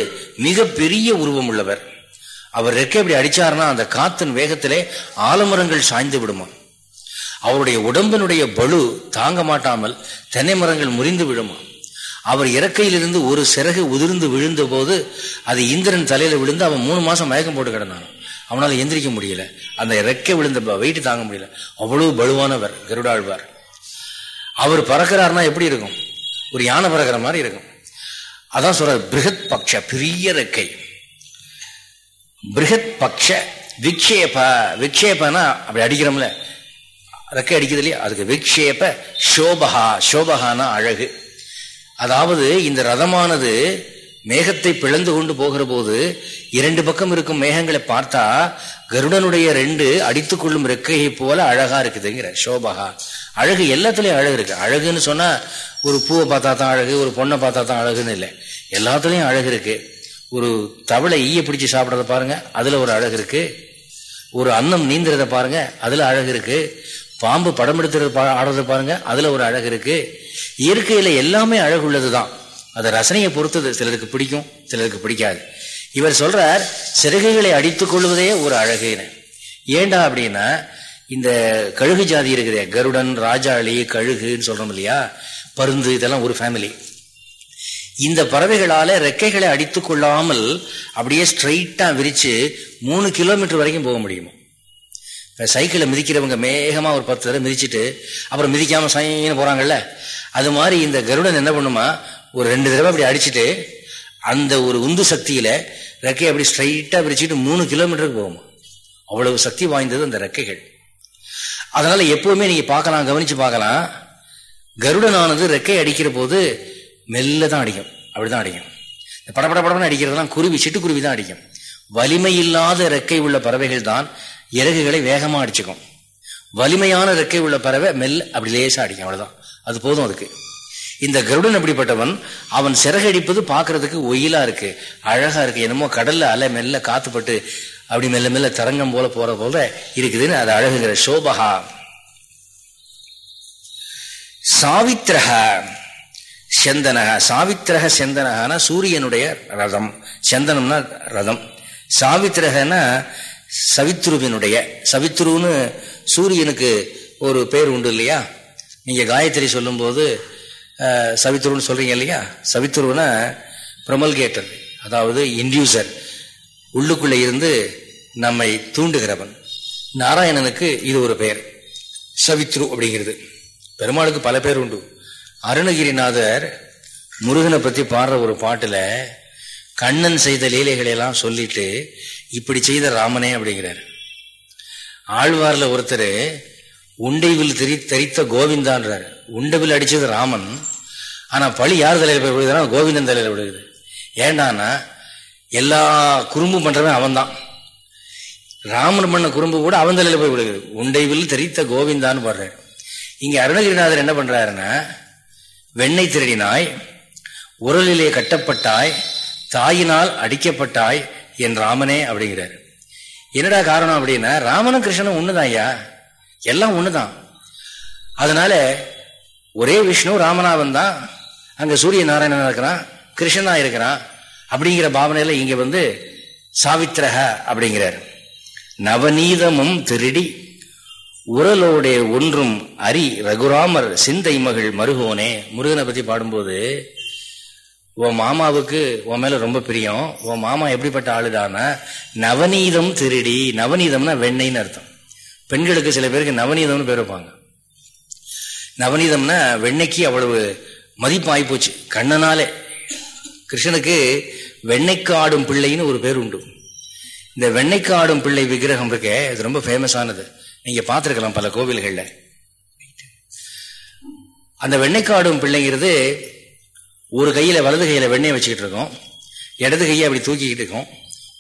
மிக பெரிய உருவம் உள்ளவர். அவர் ரெக்கை இப்படி அடிச்சாருன்னா அந்த காத்தின் வேகத்திலே ஆலமரங்கள் சாய்ந்து விடுமா. அவருடைய உடம்பினுடைய பலு தாங்க மாட்டாமல் தென்னை மரங்கள் முறிந்து விடுமா அவர் இறக்கையிலிருந்து ஒரு சிறகு உதிர்ந்து விழுந்த போது அது இந்திரன் தலையில விழுந்து அவன் மூணு மாசம் மயக்கம் போட்டு கிடந்தான். அவனால் எந்திரிக்க முடியல. அந்த இறக்கை விழுந்த வெயிட் தாங்க முடியல. அவ்வளவு பலுவானவர் கருடாழ்வார். அவர் பறக்கிறாருன்னா எப்படி இருக்கும்? ஒரு யானை பறக்கிற மாதிரி இருக்கும். அதான் சொல்ற பிருகத் பக்ஷ பெரிய ரெக்கை பிருகத் பக்ஷ விக்ஷேப விக்ஷேபனா அப்படி அடிக்கிறோம்ல. ரெக்கை அடிக்கிறது இல்லையா? அதுக்கு விக்ஷேப சோபகா சோபகானா அழகு. அதாவது இந்த ரதமானது மேகத்தை பிளந்து கொண்டு போகிற போது இரண்டு பக்கம் இருக்கும் மேகங்களை பார்த்தா கருடனுடைய ரெண்டு அடித்து கொள்ளும் ரெக்கையை போல அழகா இருக்குதுங்கிற சோபகா அழகு எல்லாத்துலயும் அழகு இருக்கு. அழகுன்னு சொன்னா ஒரு பூவை பார்த்தா தான் அழகு ஒரு பொண்ணை பார்த்தா தான் அழகுன்னு இல்லை. எல்லாத்துலயும் அழகு இருக்கு. ஒரு தவளை ஈய பிடிச்சு சாப்பிட்றத பாருங்க அதுல ஒரு அழகு இருக்கு. ஒரு அன்னம் நீந்துறத பாருங்க அதுல அழகு இருக்கு. பாம்பு படம் எடுத்துறது ஆடுறத பாருங்க அதுல ஒரு அழகு இருக்கு. இயற்கையில் எல்லாமே அழகு உள்ளதுதான் அதை ரசனையை பொறுத்தது. சிலருக்கு பிடிக்கும் சிலருக்கு பிடிக்காது. இவர் சொல்றார் சிறகுகளை அடித்துக் கொள்வதே ஒரு அழகுன்னு ஏண்டா அப்படின்னா இந்த கழுகு ஜாதி இருக்குது கருடன் ராஜாளி கழுகுன்னு சொல்றோம் இல்லையா? பருந்து இதெல்லாம் ஒரு ஃபேமிலி இந்த பறவைகளால ரெக்கைகளை அடித்து கொள்ளாமல் அப்படியே ஸ்ட்ரைட்டா விரிச்சு மூணு கிலோமீட்டர் வரைக்கும் போக முடியுமா? சைக்கிளை மிதிக்கிறவங்க மேகமா ஒரு பத்து தடவை மிதிச்சுட்டு அப்புறம் மிதிக்காம சைன்னு போறாங்கல்ல அது மாதிரி இந்த கருடன் என்ன பண்ணுமா ஒரு ரெண்டு தடவை அப்படி அடிச்சுட்டு அந்த ஒரு உந்து சக்தியில ரெக்கையை அப்படி ஸ்ட்ரைட்டா பிரிச்சுட்டு மூணு கிலோமீட்டருக்கு போகுமா. அவ்வளவு சக்தி வாய்ந்தது அந்த ரெக்கைகள். அதனால எப்பவுமே நீங்க பார்க்கலாம் கவனிச்சு பார்க்கலாம். கருடனானது ரெக்கை அடிக்கிற போது மெல்ல தான் அடிக்கும். அப்படிதான் அடிக்கும். இந்த படபட படம்னு அடிக்கிறதெல்லாம் குருவி சிட்டுக்குருவி தான் அடிக்கும். வலிமை இல்லாத ரெக்கை உள்ள பறவைகள் தான் இறகுகளை வேகமா அடிச்சுக்கும். வலிமையான ரெக்கை உள்ள பறவை மெல்ல அப்படி லேசா அடிக்கும் அவ்வளவுதான். அது போதும் அதுக்கு. இந்த கருடன் அப்படிப்பட்டவன் அவன் சிறகடிப்பது பார்க்கறதுக்கு ஒயிலா இருக்கு அழகா இருக்கு என்னமோ கடல்ல அலை மெல்ல காத்துப்பட்டு அப்படி மெல்ல மெல்ல தரங்கம் போல போற போல இருக்குதுன்னு அது அழகுங்கிற சோபகா சாவித்ரக செந்தனக சாவித்ரக செந்தனகனா சூரியனுடைய ரதம். செந்தனம்னா ரதம். சாவித்ரகனா சவித்ருவினுடைய சவித்ருன்னு சூரியனுக்கு ஒரு பேர் உண்டு இல்லையா? நீங்கள் காயத்ரி சொல்லும்போது சவித்ருன்னு சொல்கிறீங்க இல்லையா? சவித்ருன்னா பிரமல்கேட்டர் அதாவது இன்டியூசர் உள்ளுக்குள்ளே இருந்து நம்மை தூண்டுகிறவன். நாராயணனுக்கு இது ஒரு பெயர் சவித்ரு அப்படிங்கிறது. பெருமாளுக்கு பல பேர் உண்டு. அருணகிரிநாதர் முருகனை பற்றி பாடுற ஒரு பாட்டில் கண்ணன் செய்த லீலைகளை எல்லாம் சொல்லிட்டு இப்படி செய்த ராமனே அப்படிங்கிறார். ஆழ்வார்ல ஒருத்தர் உண்டைவில் திரி தரித்த கோவிந்தான்றார். உண்டவில் அடிச்சது ராமன். ஆனா பழி யார் தலையில் போய் விடுதுன்னா கோவிந்தன் தலையில் விடுது ஏண்டானா எல்லா குறும்பும் பண்றவன் அவன் தான் ராமன் பண்ண குறும்பு கூட அவன் தலையில் போய் விடுது உண்டைவில் தெரித்த கோவிந்தான்னு பாடுறாரு. இங்க அருணகிரிநாதர் என்ன பண்றாருன்னா வெண்ணெய் திருடினாய் உரலிலே கட்டப்பட்டாய் தாயினால் அடிக்கப்பட்டாய் என் ராமனே அப்படிங்கிறாரு. என்னடா காரணம் அப்படின்னா ராமனும் கிருஷ்ணனும் ஒண்ணுதான் ஐயா. எல்லாம் ஒண்ணுதான். அதனால ஒரே விஷ்ணு ராமனாவன் தான். அங்க சூரிய நாராயணன் இருக்கிறான் கிருஷ்ணனா இருக்கிறான். அப்படிங்கிற பாவனையில இங்க வந்து சாவித்ரஹ அப்படிங்கிறார். நவநீதமும் திருடி உரலோடே ஒன்றும் அரி ரகுராமர் சிந்தை மகள் மருகோனே. முருகனை பத்தி பாடும்போது உன் மாமாவுக்கு உன் மேல ரொம்ப பிரியம். உன் மாமா எப்படிப்பட்ட ஆளுதானா நவநீதம் திருடி. நவநீதம்னா வெண்ணெய்னு அர்த்தம். பெண்களுக்கு சில பேருக்கு நவநீதம்னு பேர் வைப்பாங்க. நவநீதம்னா வெண்ணெய்க்கு அவ்வளவு மதிப்பு ஆகிப்போச்சு கண்ணனாலே. கிருஷ்ணனுக்கு வெண்ணெய்க்கு ஆடும் பிள்ளைன்னு ஒரு பேர் உண்டு. இந்த வெண்ணெய்க்கு ஆடும் பிள்ளை விக்கிரகம் இருக்கே இது ரொம்ப ஃபேமஸானது நீங்க பார்த்துருக்கலாம் பல கோவில்களில். அந்த வெண்ணெய்க்காடும் பிள்ளைங்கிறது ஒரு கையில வலது கையில வெண்ணெய் வச்சுக்கிட்டு இருக்கோம். இடது கையை அப்படி தூக்கிக்கிட்டு இருக்கோம்.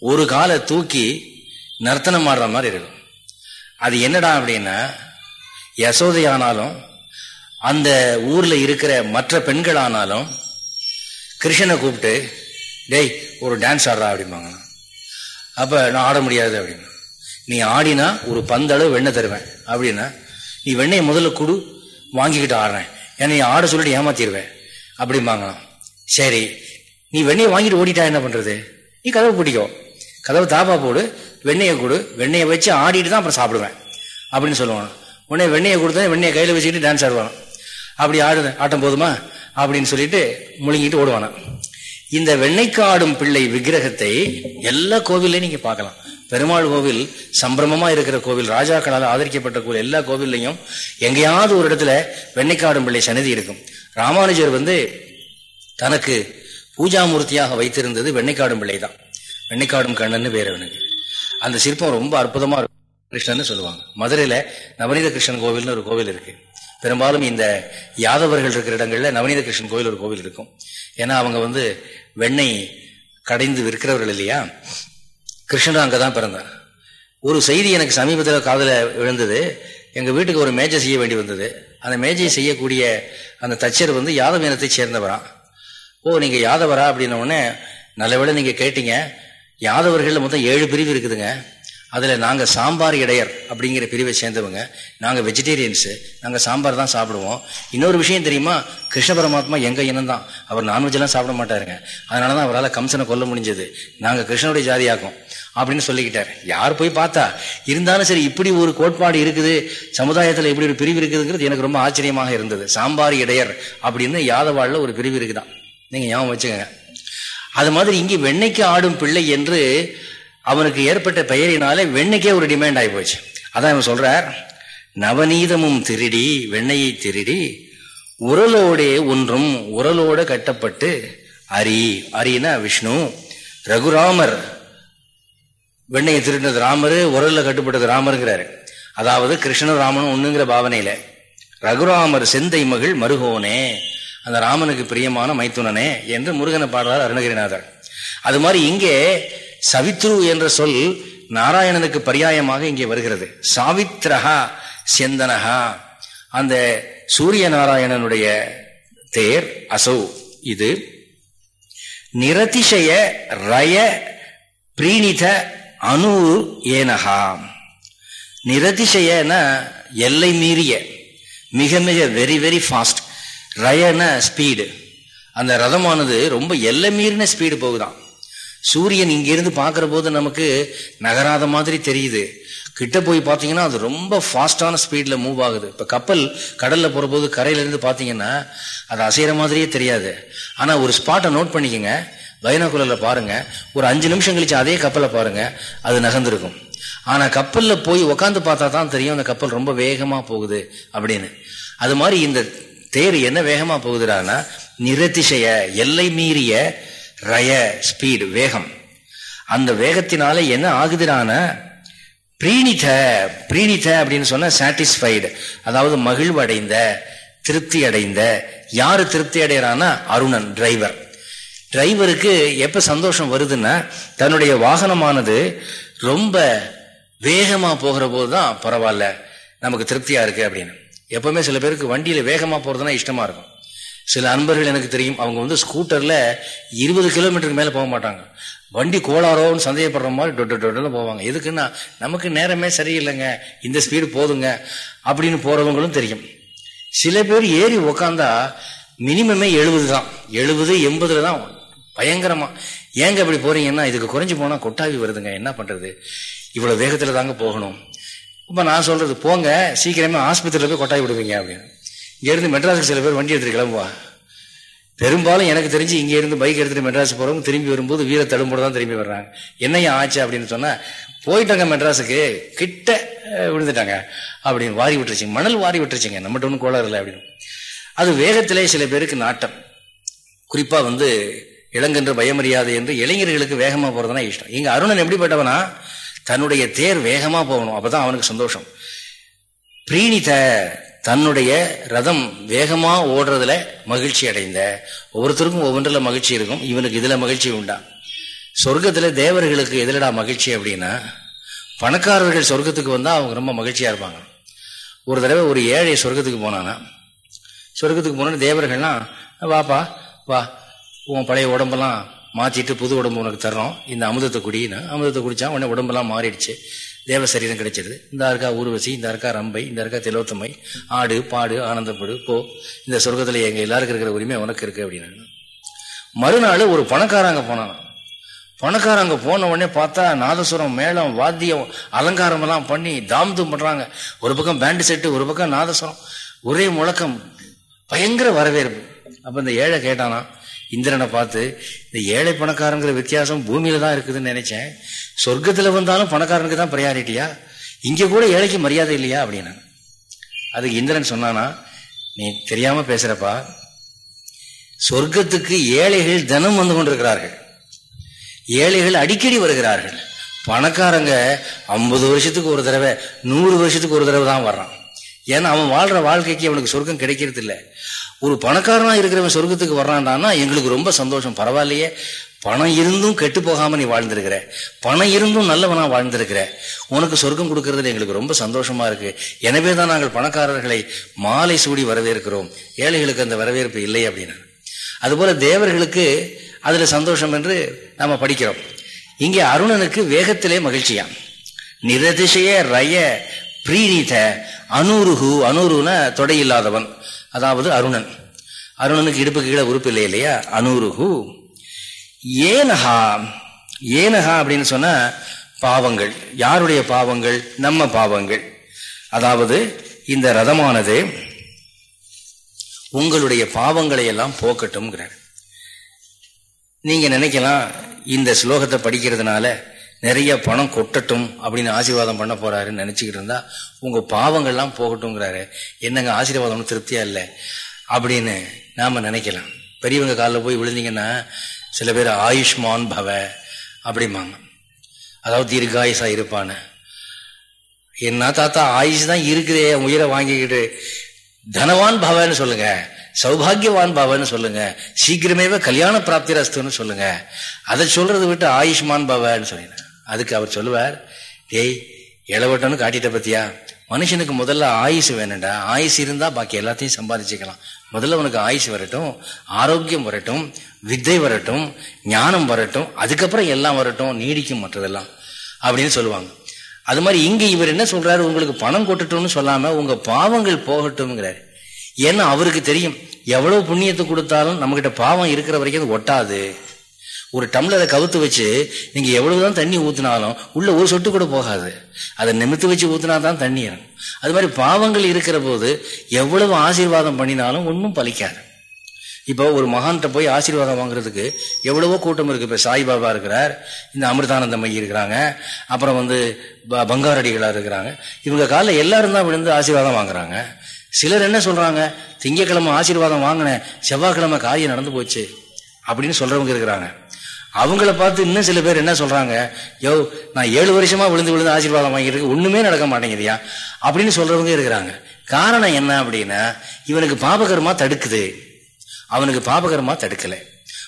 ஒரு காலை தூக்கி நர்த்தனம் ஆடுற மாதிரி இருக்கும். அது என்னடா அப்படின்னா யசோதையானாலும் அந்த ஊர்ல இருக்கிற மற்ற பெண்களானாலும் கிருஷ்ணனை கூப்பிட்டு டேய் ஒரு டான்ஸ் ஆடுறா அப்படிம்பாங்க. அப்ப நான் ஆட முடியாது அப்படின்னு. நீ ஆடினா ஒரு பந்தளவு வெண்ணெய் தருவேன். அப்படின்னா நீ வெண்ணெயை முதல்ல கொடு வாங்கிக்கிட்டு ஆடுறேன். ஏன்னா நீ ஆட சொல்லிட்டு ஏமாத்திடுவேன். அப்படிம்பாங்களாம் சரி நீ வெண்ணெயை வாங்கிட்டு ஓடிட்டா என்ன பண்றது? நீ கதவை பிடிக்கும் கதவை தாப்பா போடு வெண்ணெயை கொடு வெண்ணெயை வச்சு ஆடிட்டு தான் அப்புறம் சாப்பிடுவேன். அப்படின்னு சொல்லுவான். உடனே வெண்ணெயை கொடுத்தா வெண்ணெயை கையில் வச்சுக்கிட்டு டான்ஸ் ஆடுவான். அப்படி ஆடு ஆட்டம் போதுமா? அப்படின்னு சொல்லிட்டு முழுங்கிட்டு ஓடுவானா. இந்த வெண்ணைக்காடும் பிள்ளை விக்கிரகத்தை எல்லா கோவிலையும் நீங்க பார்க்கலாம். பெருமாள் கோவில் சம்பிரமமா இருக்கிற கோவில் ராஜாக்களால் ஆதரிக்கப்பட்ட கோவில் எல்லா கோவில்லையும் எங்கேயாவது ஒரு இடத்துல வெண்ணைக்காடும் பிள்ளை சன்னதி இருக்கும். ராமானுஜர் வந்து தனக்கு பூஜாமூர்த்தியாக வைத்திருந்தது வெண்ணைக்காடும் பிள்ளை தான் வெண்ணைக்காடும் கண்ணன்னு பேர் அவனுக்கு. அந்த சிற்பம் ரொம்ப அற்புதமா இருக்கும். கிருஷ்ணன் சொல்லுவாங்க. மதுரையில நவநீத கிருஷ்ணன் கோவில்னு ஒரு கோவில் இருக்கு. பெரும்பாலும் இந்த யாதவர்கள் இருக்கிற இடங்கள்ல நவநீத கிருஷ்ணன் கோவில் ஒரு கோவில் இருக்கும். ஏன்னா அவங்க வந்து வெண்ணெய் கடைந்து விற்கிறவர்கள் இல்லையா? கிருஷ்ணன் அங்கதான் பிறந்தார். ஒரு செய்தி எனக்கு சமீபத்தில் காதல விழுந்தது. எங்க வீட்டுக்கு ஒரு மேஜை செய்ய வேண்டி வந்தது. அந்த மேஜை செய்யக்கூடிய அந்த தச்சர் வந்து யாதவ இனத்தை சேர்ந்தவரா? ஓ நீங்க யாதவரா அப்படின்ன உடனே நல்லவேளை நீங்க கேட்டீங்க. யாதவர்கள் மொத்தம் ஏழு பிரிவு இருக்குதுங்க. அதில் நாங்கள் சாம்பார் இடையர் அப்படிங்கிற பிரிவை சேர்ந்தவங்க. நாங்கள் வெஜிடேரியன்ஸு நாங்கள் சாம்பார் தான் சாப்பிடுவோம். இன்னொரு விஷயம் தெரியுமா? கிருஷ்ண பரமாத்மா எங்கள் இனம் தான் அவர் நான்வெஜ்லாம் சாப்பிட மாட்டாருங்க. அதனால தான் அவரால் கம்சனை கொல்ல முடிஞ்சது. நாங்கள் கிருஷ்ணனுடைய ஜாதியாகும். அப்படின்னு சொல்லிக்கிட்டார். யார் போய் பார்த்தா? இருந்தாலும் சரி இப்படி ஒரு கோட்பாடு இருக்குது. சமுதாயத்தில் இப்படி ஒரு பிரிவு இருக்குதுங்கிறது எனக்கு ரொம்ப ஆச்சரியமாக இருந்தது. சாம்பார் இடையர் அப்படின்னு யாதவாளில் ஒரு பிரிவு இருக்குதான். நீங்கள் ஞாபகம் வச்சுக்கோங்க. அது மாதிரி இங்கே வெண்ணைக்கு ஆடும் பிள்ளை என்று அவனுக்கு ஏற்பட்ட பெயரினாலே வெண்ணைக்கே ஒரு டிமாண்ட் ஆகி போச்சு. அதான் இவன் சொல்றார் நவநீதமும் திருடி வெண்ணையை திருடி உரலோடே ஒன்றும் உரலோட கட்டப்பட்டு அரி. அரினா விஷ்ணு ரகுராமர் வெண்ணையை திருடினது ராமரு உரல்ல கட்டுப்பட்டது ராமருங்கிறாரு. அதாவது கிருஷ்ண ராமனும் ஒண்ணுங்கிற பாவனையில ரகுராமர் செந்தை மகள் மருகோனே அந்த ராமனுக்கு பிரியமான மைத்துனனே என்று முருகனை பாடுறார் அருணகிரிநாதர். அது மாதிரி இங்கே சவித்ரு என்ற சொல் நாராயணனுக்கு பரியாயமாக இங்கே வருகிறது. சாவித்ரஹா செந்தனஹா. அந்த சூரிய நாராயணனுடைய தேர் அசௌ இது. நிரதிஷய ரய பிரீணித அணு ஏனஹா. நிரதிஷயன எல்லை மீறிய மிக மிக வெரி வெரி ஃபாஸ்ட் ரயன ஸ்பீடு அந்த ரதமானது ரொம்ப எல்லை மீறின ஸ்பீடு போகுதான். சூரியன் இங்கிருந்து பார்க்குற போது நமக்கு நகராத மாதிரி தெரியுது. கிட்ட போய் பார்த்தீங்கன்னா அது ரொம்ப ஃபாஸ்டான ஸ்பீடில் மூவ் ஆகுது. இப்போ கப்பல் கடலில் போகிறபோது கரையிலேருந்து பார்த்தீங்கன்னா அது அசைகிற மாதிரியே தெரியாது. ஆனால் ஒரு ஸ்பாட்டை நோட் பண்ணிக்கோங்க. பைனாகுலரில் பாருங்கள் ஒரு அஞ்சு நிமிஷம் கழிச்சு அதே கப்பலை பாருங்கள் அது நகர்ந்துருக்கும். ஆனால் கப்பலில் போய் உக்காந்து பார்த்தா தான் தெரியும் அந்த கப்பல் ரொம்ப வேகமாக போகுது அப்படின்னு. அது மாதிரி இந்த தேர் என்ன வேகமாக போகுதுடான்னா நிறத்திசைய எல்லை மீறிய ரய ஸ்பீடு வேகம். அந்த வேகத்தினால என்ன ஆகுதுனான பிரீணித பிரீணித அப்படின்னு சொன்ன சாட்டிஸ்ஃபைடு அதாவது மகிழ்வடைந்த திருப்தி அடைந்த யாரு திருப்தி அடைகிறான்னா அருணன் டிரைவர் டிரைவருக்கு எப்ப சந்தோஷம் வருதுன்னா தன்னுடைய வாகனமானது ரொம்ப வேகமா போகிற போது தான் பரவாயில்ல நமக்கு திருப்தியா இருக்கு அப்படின்னு. எப்பவுமே சில பேருக்கு வண்டியில வேகமா போறதுனா இஷ்டமா இருக்கும். சில அன்பர்கள் எனக்கு தெரியும். அவங்க வந்து ஸ்கூட்டர்ல இருபது கிலோமீட்டருக்கு மேல போக மாட்டாங்க. வண்டி கோளாரோன்னு சந்தேகப்படுற மாதிரி டொட்டு டொட்டுன்னு போவாங்க. எதுக்குன்னா நமக்கு நேரமே சரியில்லைங்க. இந்த ஸ்பீடு போதுங்க. அப்படின்னு போறவங்களும் தெரியும். சில பேர் ஏறி உக்காந்தா மினிமமே எழுபது தான். எழுபது எண்பதுல தான் பயங்கரமா. ஏங்க அப்படி போறீங்கன்னா இதுக்கு குறைஞ்சு போனா கொட்டாவி வருதுங்க. என்ன பண்றது? இவ்வளவு வேகத்துல தாங்க போகணும். இப்ப நான் சொல்றது போங்க சீக்கிரமே ஆஸ்பத்திரியில போய் கொட்டாவி விடுவீங்க அப்படின்னு. இங்கேருந்து மெட்ராஸுக்கு சில பேர் வண்டி எடுத்துகிட்டு கிளம்புவா. பெரும்பாலும் எனக்கு தெரிஞ்சு இங்கேருந்து பைக் எடுத்துகிட்டு மெட்ராஸ் போகிறவங்க திரும்பி வரும்போது வீர தடும்போடு தான் திரும்பி வர்றாங்க. என்னையும் ஆச்சு அப்படின்னு சொன்னால் போயிட்டாங்க மெட்ராஸுக்கு கிட்ட விழுந்துட்டாங்க. அப்படின்னு வாரி விட்டுருச்சுங்க மணல் வாரி விட்டுருச்சுங்க. நம்மகிட்ட ஒன்றும் கோளாறு இல்லை அப்படின்னு. அது வேகத்திலே சில பேருக்கு நாட்டம். குறிப்பாக வந்து இளங்கன்று பயமரியாதை என்று இளைஞர்களுக்கு வேகமாக போகிறதுனா இஷ்டம். இங்கே அருணன் எப்படிப்பட்டவனா தன்னுடைய தேர் வேகமாக போகணும். அப்பதான் அவனுக்கு சந்தோஷம். பிரீணித தன்னுடைய ரதம் வேகமா ஓடுறதுல மகிழ்ச்சி அடைந்த. ஒவ்வொருத்தருக்கும் ஒவ்வொன்றில் மகிழ்ச்சி இருக்கும். இவனுக்கு இதுல மகிழ்ச்சி உண்டா? சொர்க்கத்துல தேவர்களுக்கு எதிலடா மகிழ்ச்சி அப்படின்னா பணக்காரர்கள் சொர்க்கத்துக்கு வந்தா அவங்க ரொம்ப மகிழ்ச்சியா இருப்பாங்க. ஒரு தடவை ஒரு ஏழை சொர்க்கத்துக்கு போனானா சொர்க்கத்துக்கு போனோன்னு தேவர்கள்லாம் வாப்பா வா உன் பழைய உடம்பெல்லாம் மாற்றிட்டு புது உடம்பு உனக்கு தர்றோம். இந்த அமுதத்தை குடின்னு. அமுதத்தை குடிச்சா உடனே உடம்பெல்லாம் மாறிடுச்சு. தேவ சரீரம் இந்த இருக்கா ஊர்வசி இந்த இருக்கா ரம்பை இந்த இருக்கா திலோத்தமை ஆடு பாடு ஆனந்தப்படு போ. இந்த சொர்க்கத்தில் எங்கள் எல்லாருக்கும் இருக்கிற உரிமை உனக்கு இருக்கு அப்படின்னு. மறுநாள் ஒரு பணக்காரங்க போனான். பணக்காரங்க போன உடனே பார்த்தா நாதஸ்வரம் மேளம் வாத்தியம் அலங்காரம் எல்லாம் பண்ணி தாம் பண்ணுறாங்க பண்றாங்க. ஒரு பக்கம் பேண்டு செட்டு ஒரு பக்கம் நாதசுரம் ஒரே முழக்கம் பயங்கர வரவேற்பு. அப்ப இந்த ஏழை கேட்டானா இந்திரனை பார்த்து இந்த ஏழை பணக்காரங்கிற வித்தியாசம் பூமியில தான் இருக்குதுன்னு நினைச்சேன். சொர்க்கத்துல வந்தாலும் பணக்காரனுக்கு தான் ப்ரையாரிட்டியா இங்க கூட ஏழைக்கு மரியாதை இல்லையா அப்படின்னு அதுக்கு இந்திரன் சொன்னானா நீ தெரியாம பேசுறப்பா சொர்க்கத்துக்கு ஏழைகள் தினம் வந்து கொண்டிருக்கிறார்கள். ஏழைகள் அடிக்கடி வருகிறார்கள். பணக்காரங்க ஐம்பது வருஷத்துக்கு ஒரு தடவை நூறு வருஷத்துக்கு ஒரு தடவை தான் வர்றான். ஏன்னா அவன் வாழ்ற வாழ்க்கைக்கு அவனுக்கு சொர்க்கம் கிடைக்கிறது இல்லை ஒரு பணக்காரனா இருக்கிறவன் சொர்க்கத்துக்கு வர்றான்டான்னா எங்களுக்கு ரொம்ப சந்தோஷம். பரவாயில்லையே. பணம் இருந்தும் கெட்டு போகாம நீ வாழ்ந்திருக்கிற. பணம் இருந்தும் நல்லவனா வாழ்ந்திருக்கிற. உனக்கு சொர்க்கம் கொடுக்கறதுல எங்களுக்கு ரொம்ப சந்தோஷமா இருக்கு. எனவே தான் நாங்கள் பணக்காரர்களை மாலை சூடி வரவேற்கிறோம். ஏழைகளுக்கு அந்த வரவேற்பு இல்லை அப்படின்னா. அதுபோல தேவர்களுக்கு அதுல சந்தோஷம் என்று நாம படிக்கிறோம். இங்கே அருணனுக்கு வேகத்திலே மகிழ்ச்சியா. நிரதிசய ரய பிரீனித அனூருகு அனூருன தொடை இல்லாதவன் அதாவது அருணன். அருணனுக்கு இடுப்பு கீழே உறுப்பு இல்லை இல்லையா? அனுருகு. ஏனஹா ஏனஹா அப்படின்னு சொன்ன பாவங்கள். யாருடைய பாவங்கள்? நம்ம பாவங்கள். அதாவது இந்த ரதமானது உங்களுடைய பாவங்களை எல்லாம் போக்கட்டும்ங்கிறார். நீங்க நினைக்கலாம் இந்த ஸ்லோகத்தை படிக்கிறதுனால நிறைய பணம் கொட்டட்டும் அப்படின்னு ஆசீர்வாதம் பண்ண போறாருன்னு நினைச்சுக்கிட்டு இருந்தா உங்க பாவங்கள்லாம் போகட்டும்ங்கிறாரு. என்னங்க ஆசீர்வாதம் திருப்தியா இல்லை? அப்படின்னு நாம நினைக்கலாம். பெரியவங்க காலில் போய் விழுந்தீங்கன்னா சில பேர் ஆயுஷ்மான் பவ அப்படிம்பாங்க. அதாவது தீர்காயுஷா இருப்பான்னு. என்ன தாத்தா ஆயுஷ் தான் இருக்குதே உயிரை வாங்கிக்கிட்டு. தனவான் பவன்னு சொல்லுங்க. சௌபாகியவான் பவன்னு சொல்லுங்க. சீக்கிரமேவே கல்யாண பிராப்தி ரஸ்துன்னு சொல்லுங்க. அதை சொல்றதை விட்டு ஆயுஷ்மான் பவன்னு சொல்லினேன் அதுக்கு அவர் சொல்லுவார் டேய் இளவட்டம்னு காட்டிட்ட பத்தியா? மனுஷனுக்கு முதல்ல ஆயுசு வேணும்டா. ஆயுசு இருந்தா பாக்கி எல்லாத்தையும் சம்பாதிச்சுக்கலாம். முதல்ல உனக்கு ஆயுசு வரட்டும் ஆரோக்கியம் வரட்டும் வித்தை வரட்டும் ஞானம் வரட்டும் அதுக்கப்புறம் எல்லாம் வரட்டும் நீடிக்கும் மற்றதெல்லாம். அப்படின்னு சொல்லுவாங்க. அது மாதிரி இங்க இவர் என்ன சொல்றாரு? உங்களுக்கு பணம் கொட்டட்டும்னு சொல்லாம உங்க பாவங்கள் போகட்டும்ங்கிறாரு. ஏன்னா அவருக்கு தெரியும் எவ்வளவு புண்ணியத்தை கொடுத்தாலும் நம்மகிட்ட பாவம் இருக்கிற வரைக்கும் அது ஒட்டாது. ஒரு டம்ளரை கவுத்து வச்சு நீங்க எவ்வளவுதான் தண்ணி ஊத்தினாலும் உள்ள ஒரு சொட்டு கூட போகாது. அதை நிமித்து வச்சு ஊத்தினா தான் தண்ணி இறங்கும். அது மாதிரி பாவங்கள் இருக்கிற போது எவ்வளவு ஆசீர்வாதம் பண்ணினாலும் ஒன்றும் பலிக்காது. இப்போ ஒரு மகான்கிட்ட போய் ஆசீர்வாதம் வாங்குறதுக்கு எவ்வளவோ கூட்டம் இருக்கு. இப்போ சாய்பாபா இருக்கிறார் இந்த அமிர்தானந்த மையம் இருக்கிறாங்க அப்புறம் வந்து பங்காரடிகளா இருக்கிறாங்க. இவங்க காலில் எல்லாரும் தான் விழுந்து ஆசீர்வாதம் வாங்குறாங்க. சிலர் என்ன சொல்றாங்க? திங்கக்கிழமை ஆசீர்வாதம் வாங்கினேன் செவ்வாய்க்கிழமை காரியம் நடந்து போச்சு அப்படின்னு சொல்றவங்க இருக்கிறாங்க. அவங்கள பார்த்து இன்னும் சில பேர் என்ன சொல்றாங்க? யோ நான் ஏழு வருஷமா விழுந்து விழுந்து ஆசீர்வாதம் வாங்கியிருக்கு ஒண்ணுமே நடக்க மாட்டேங்குதியா? அப்படின்னு சொல்றவங்க இருக்கிறாங்க. காரணம் என்ன அப்படின்னா இவனுக்கு பாபகரமா தடுக்குது. அவனுக்கு பாபகரமா தடுக்கல.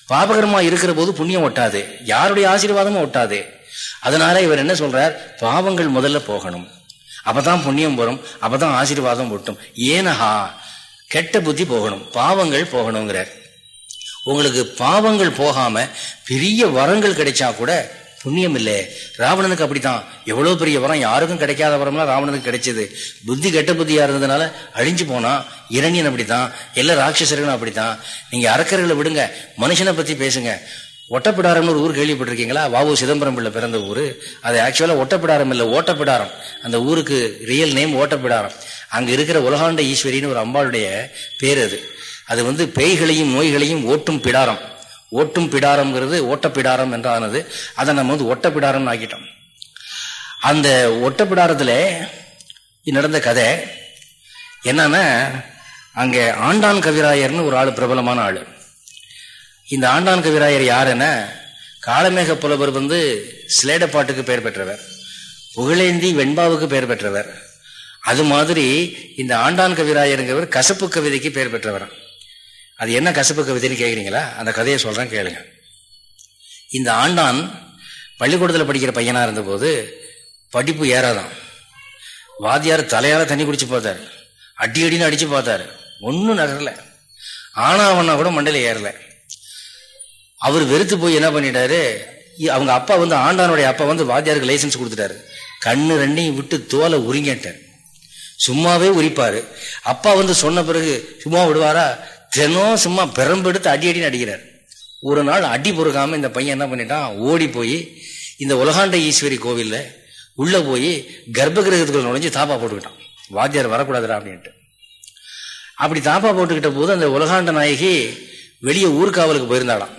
பாபகரமா இருக்கிற போது புண்ணியம் ஒட்டாது. யாருடைய ஆசீர்வாதமும் ஒட்டாது. அதனால இவர் என்ன சொல்றார்? பாவங்கள் முதல்ல போகணும். அப்பதான் புண்ணியம் வரும் அப்பதான் ஆசீர்வாதம் ஒட்டும். ஏனஹா கெட்ட புத்தி போகணும் பாவங்கள் போகணுங்கிறார். உங்களுக்கு பாவங்கள் போகாம பெரிய வரங்கள் கிடைச்சா கூட புண்ணியம் இல்லை. ராவணனுக்கு அப்படித்தான். எவ்வளவு பெரிய வரம்? யாருக்கும் கிடைக்காத வரம்லாம் ராவணனுக்கு கிடைச்சது. புத்தி கெட்ட புத்தியா இருந்ததுனால அழிஞ்சு போனா இரணியன் அப்படித்தான். எல்லா ராட்சசர்களும் அப்படித்தான். நீங்க அறக்கர்களை விடுங்க. மனுஷனை பத்தி பேசுங்க. ஒட்டப்பிடாரம்னு ஒரு ஊர் கேள்விப்பட்டிருக்கீங்களா? வாவு சிதம்பரம் பிள்ளை பிறந்த ஊர். அது ஆக்சுவலா ஒட்டப்பிடாரம் இல்லை ஓட்டப்பிடாரம். அந்த ஊருக்கு ரியல் நேம் ஓட்டப்பிடாரம். அங்க இருக்கிற உலகாண்ட ஈஸ்வரின்னு ஒரு அம்பாளுடைய பேர் அது. அது வந்து பேய்களையும் நோய்களையும் ஓட்டும் பிடாரம். ஓட்டும் பிடாரம்ங்கிறது ஓட்டப்பிடாரம் என்றானது. அதை நம்ம வந்து ஒட்டப்பிடாரம் ஆக்கிட்டோம். அந்த ஒட்டப்பிடாரத்தில் நடந்த கதை என்னன்னா அங்கே ஆண்டான் கவிராயர்னு ஒரு ஆள் பிரபலமான ஆள். இந்த ஆண்டான் கவிராயர் யாருன்னா காலமேக புலவர் வந்து சிலேட பாட்டுக்கு பெயர் பெற்றவர். புகழேந்தி வெண்பாவுக்கு பெயர் பெற்றவர். அது மாதிரி இந்த ஆண்டான் கவிராயருங்கிறவர் கசப்பு கவிதைக்கு பெயர் பெற்றவர் அது என்ன கசப்பு கவிதைன்னு கேட்குறீங்களா அந்த கதையை சொல்கிறேன் கேளுங்க. இந்த ஆண்டான் பள்ளிக்கூடத்தில் படிக்கிற பையனாக இருந்தபோது படிப்பு ஏறாதான். வாத்தியார் தலையால் தண்ணி குடிச்சு பார்த்தாரு. அடி அடின்னு அடித்து பார்த்தாரு. ஒன்றும் நகரல. ஆனாவண்ணா கூட மண்டையில் ஏறல. அவர் வெறுத்து போய் என்ன பண்ணிட்டாரு? அவங்க அப்பா வந்து ஆண்டானுடைய அப்பா வந்து வாத்தியாருக்கு லைசன்ஸ் கொடுத்துட்டாரு. கண்ணு ரெண்டையும் விட்டு தோலை உரிங்கிட்டார். சும்மாவே உரிப்பாரு. அப்பா வந்து சொன்ன பிறகு சும்மா விடுவாரா? தினம் சும்மா பெரம்பெடுத்து அடி அடின்னு அடிக்கிறார். ஒரு நாள் அடி பொறுக்காம இந்த பையன் என்ன பண்ணிட்டான்? ஓடி போய் இந்த உலகாண்ட ஈஸ்வரி கோவில்ல உள்ள போய் கர்ப்ப கிரகத்துக்குள்ள நுழைஞ்சு தாப்பா போட்டுக்கிட்டான். வாத்தியார் வரக்கூடாதுடா அப்படின்ட்டு. அப்படி தாப்பா போட்டுக்கிட்ட போது அந்த உலகாண்ட நாயகி வெளியே ஊர்காவலுக்கு போயிருந்தாளாம்.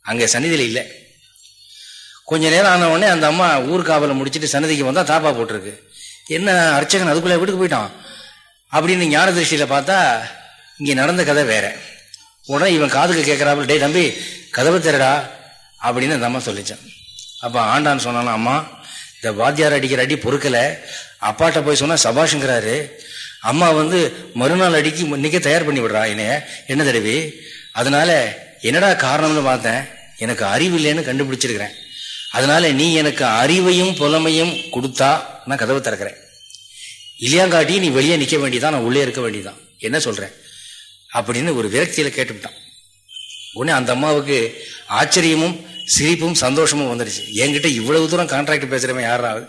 அங்க சன்னிதியில இல்லை. கொஞ்ச நேரம் ஆன உடனே அந்த அம்மா ஊர்காவலை முடிச்சுட்டு சன்னதிக்கு வந்தா தாப்பா போட்டிருக்கு. என்ன அர்ச்சகன் அதுக்குள்ள வீட்டுக்கு போயிட்டான். அப்படின்னு ஞான திருஷ்டியில பார்த்தா இங்கே நடந்த கதை வேற. உடனே இவன் காதுக்கு கேட்கறாப்புல டே தம்பி கதவை திறடா அப்படின்னு அந்த அம்மா சொல்லிச்சான். அப்போ ஆண்டான்னு சொன்னாலும் அம்மா இந்த வாத்தியார் அடிக்கிற அடி பொறுக்கல. அப்பாட்ட போய் சொன்னால் சபாஷுங்கிறாரு. அம்மா வந்து மறுநாள் அடிக்கு இன்னைக்கே தயார் பண்ணி விடுறா என்னைய. என்ன தடவி? அதனால என்னடா காரணம்னு பார்த்தேன். எனக்கு அறிவு இல்லைன்னு கண்டுபிடிச்சிருக்கிறேன். அதனால நீ எனக்கு அறிவையும் புலமையும் கொடுத்தா நான் கதவை திறக்கிறேன். இல்லையாங்காட்டி நீ வெளியே நிற்க வேண்டியதான் நான் உள்ளே இருக்க வேண்டியதான் என்ன சொல்கிறேன் அப்படின்னு ஒரு விரக்தியில கேட்டுவிட்டான். உடனே அந்த அம்மாவுக்கு ஆச்சரியமும் சிரிப்பும் சந்தோஷமும் வந்துடுச்சு. என்கிட்ட இவ்வளவு தூரம் கான்ட்ராக்ட் பேசுறவன் யாராவது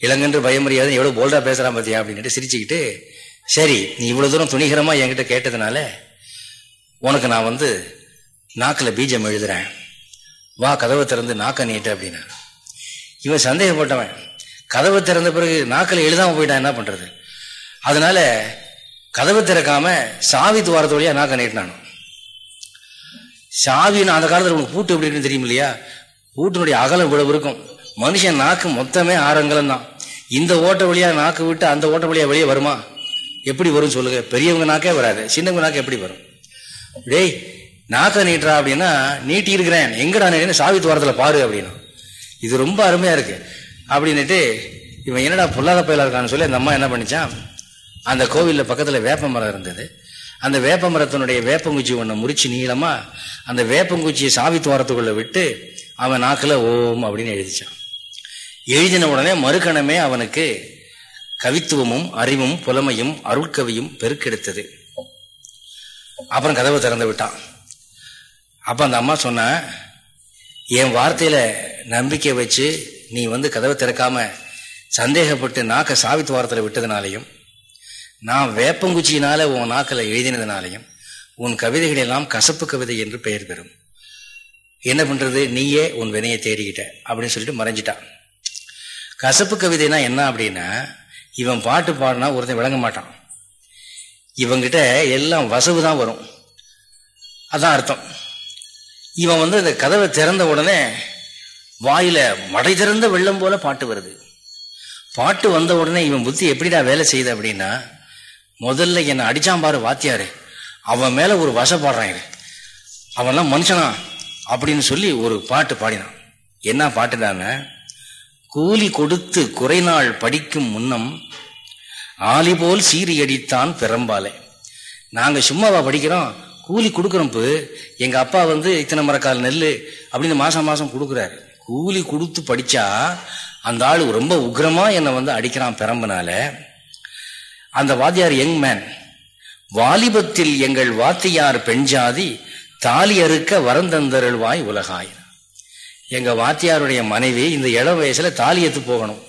இளங்கன்று பயமறியாது எவ்வளவு போல்டா பேசுறான் பார்த்தியா அப்படின்ட்டு சிரிச்சுக்கிட்டு சரி நீ இவ்வளவு தூரம் துணிகரமா என்கிட்ட கேட்டதுனால உனக்கு நான் வந்து நாக்கில் பீஜம் எழுதுறேன். வா கதவை திறந்து நாக்க நீட்டு அப்படின்னா இவன் சந்தேகப்பட்டவன். கதவை திறந்த பிறகு நாக்கில் எழுதாம போயிட்டான் என்ன பண்றது? அதனால கதவை திறக்காம சாவி துவாரத்து வழியா நாக்க நீட்டினானு சாவின்னு அந்த காலத்தில் உனக்கு பூட்டு எப்படி இருக்குன்னு தெரியும் இல்லையா பூட்டினுடைய அகலம் இவ்வளவு இருக்கும். மனுஷன் நாக்கு மொத்தமே ஆறங்கலம் தான். இந்த ஓட்ட வழியா நாக்கு விட்டு அந்த ஓட்ட வழியா வெளியே வருமா? எப்படி வரும் சொல்லுங்க. பெரியவங்க நாக்கே வராது. சின்னவங்க நாக்கு எப்படி வரும்? டேய் நாக்க நீட்டுறா அப்படின்னா நீட்டி இருக்கிறேன். எங்கடா நீட்டு சாவி துவாரத்தில் பாரு அப்படின்னா. இது ரொம்ப அருமையாக இருக்கு. அப்படின்னுட்டு இவன் என்னடா பொல்லாத பயிலாக இருக்கான்னு சொல்லி அந்த அம்மா என்ன பண்ணிச்சான்? அந்த கோவிலில் பக்கத்தில் வேப்ப மரம் இருந்தது. அந்த வேப்ப மரத்தினுடைய வேப்பங்குச்சி ஒன்று முறிச்சு நீளமா அந்த வேப்பங்குச்சியை சாவித்துவாரத்துக்குள்ளே விட்டு அவன் நாக்கில் ஓம் அப்படின்னு எழுதிச்சான். எழுதின உடனே மறுகணமே அவனுக்கு கவித்துவமும் அறிவும் புலமையும் அருட்கவியும் பெருக்கெடுத்தது. அப்புறம் கதவை திறந்து விட்டான். அப்போ அந்த அம்மா சொன்ன என் வார்த்தையில் நம்பிக்கை வச்சு நீ வந்து கதவை திறக்காம சந்தேகப்பட்டு நாக்க சாவித்து வாரத்தில் விட்டதுனாலையும் நான் வேப்பங்குச்சியினால உன் நாக்கில் எழுதினதுனாலையும் உன் கவிதைகள் எல்லாம் கசப்பு கவிதை என்று பெயர் பெறும். என்ன பண்றது? நீயே உன் வினையை தேடிக்கிட்ட அப்படின்னு சொல்லிட்டு மறைஞ்சிட்டான். கசப்பு கவிதைனா என்ன அப்படின்னா இவன் பாட்டு பாடினா ஒருத்தன் விளங்க மாட்டான். இவங்கிட்ட எல்லாம் வசவு தான் வரும். அதான் அர்த்தம். இவன் வந்து இந்த கதவை திறந்த உடனே வாயில மடை திறந்த வெள்ளம் போல பாட்டு வருது. பாட்டு வந்த உடனே இவன் புத்தி எப்படிடா வேலை செய்யுது அப்படின்னா முதல்ல என்னை அடிச்சான் பாரு வாத்தியாரு. அவன் மேல ஒரு வசப்பாடுறான் அவன்லாம் மனுஷனா அப்படின்னு சொல்லி ஒரு பாட்டு பாடினான். என்ன பாட்டுதாங்க கூலி கொடுத்து குறை நாள் படிக்கும் முன்னம் ஆலிபோல் சீரியடித்தான் சீறி அடித்தான் பெரம்பாலே. நாங்கள் சும்மாவா படிக்கிறோம்? கூலி கொடுக்குறோம் எங்கள் அப்பா வந்து இத்தனை மரக்கால் நெல் அப்படின்னு மாசம் மாசம் கொடுக்குறாரு. கூலி கொடுத்து படித்தா அந்த ஆள் ரொம்ப உக்ரமாக என்னை வந்து அடிக்கிறான் பெரம்புனால. அந்த வாத்தியார் யங் மேன். வாலிபத்தில் எங்கள் வாத்தியார் பெஞ்சாதி தாலி அறுக்க வரந்தந்தருள்வாய் உலகாய் எங்க வாத்தியாருடைய மனைவி இந்த இள வயசுல தாலி எடுத்து போகணும்.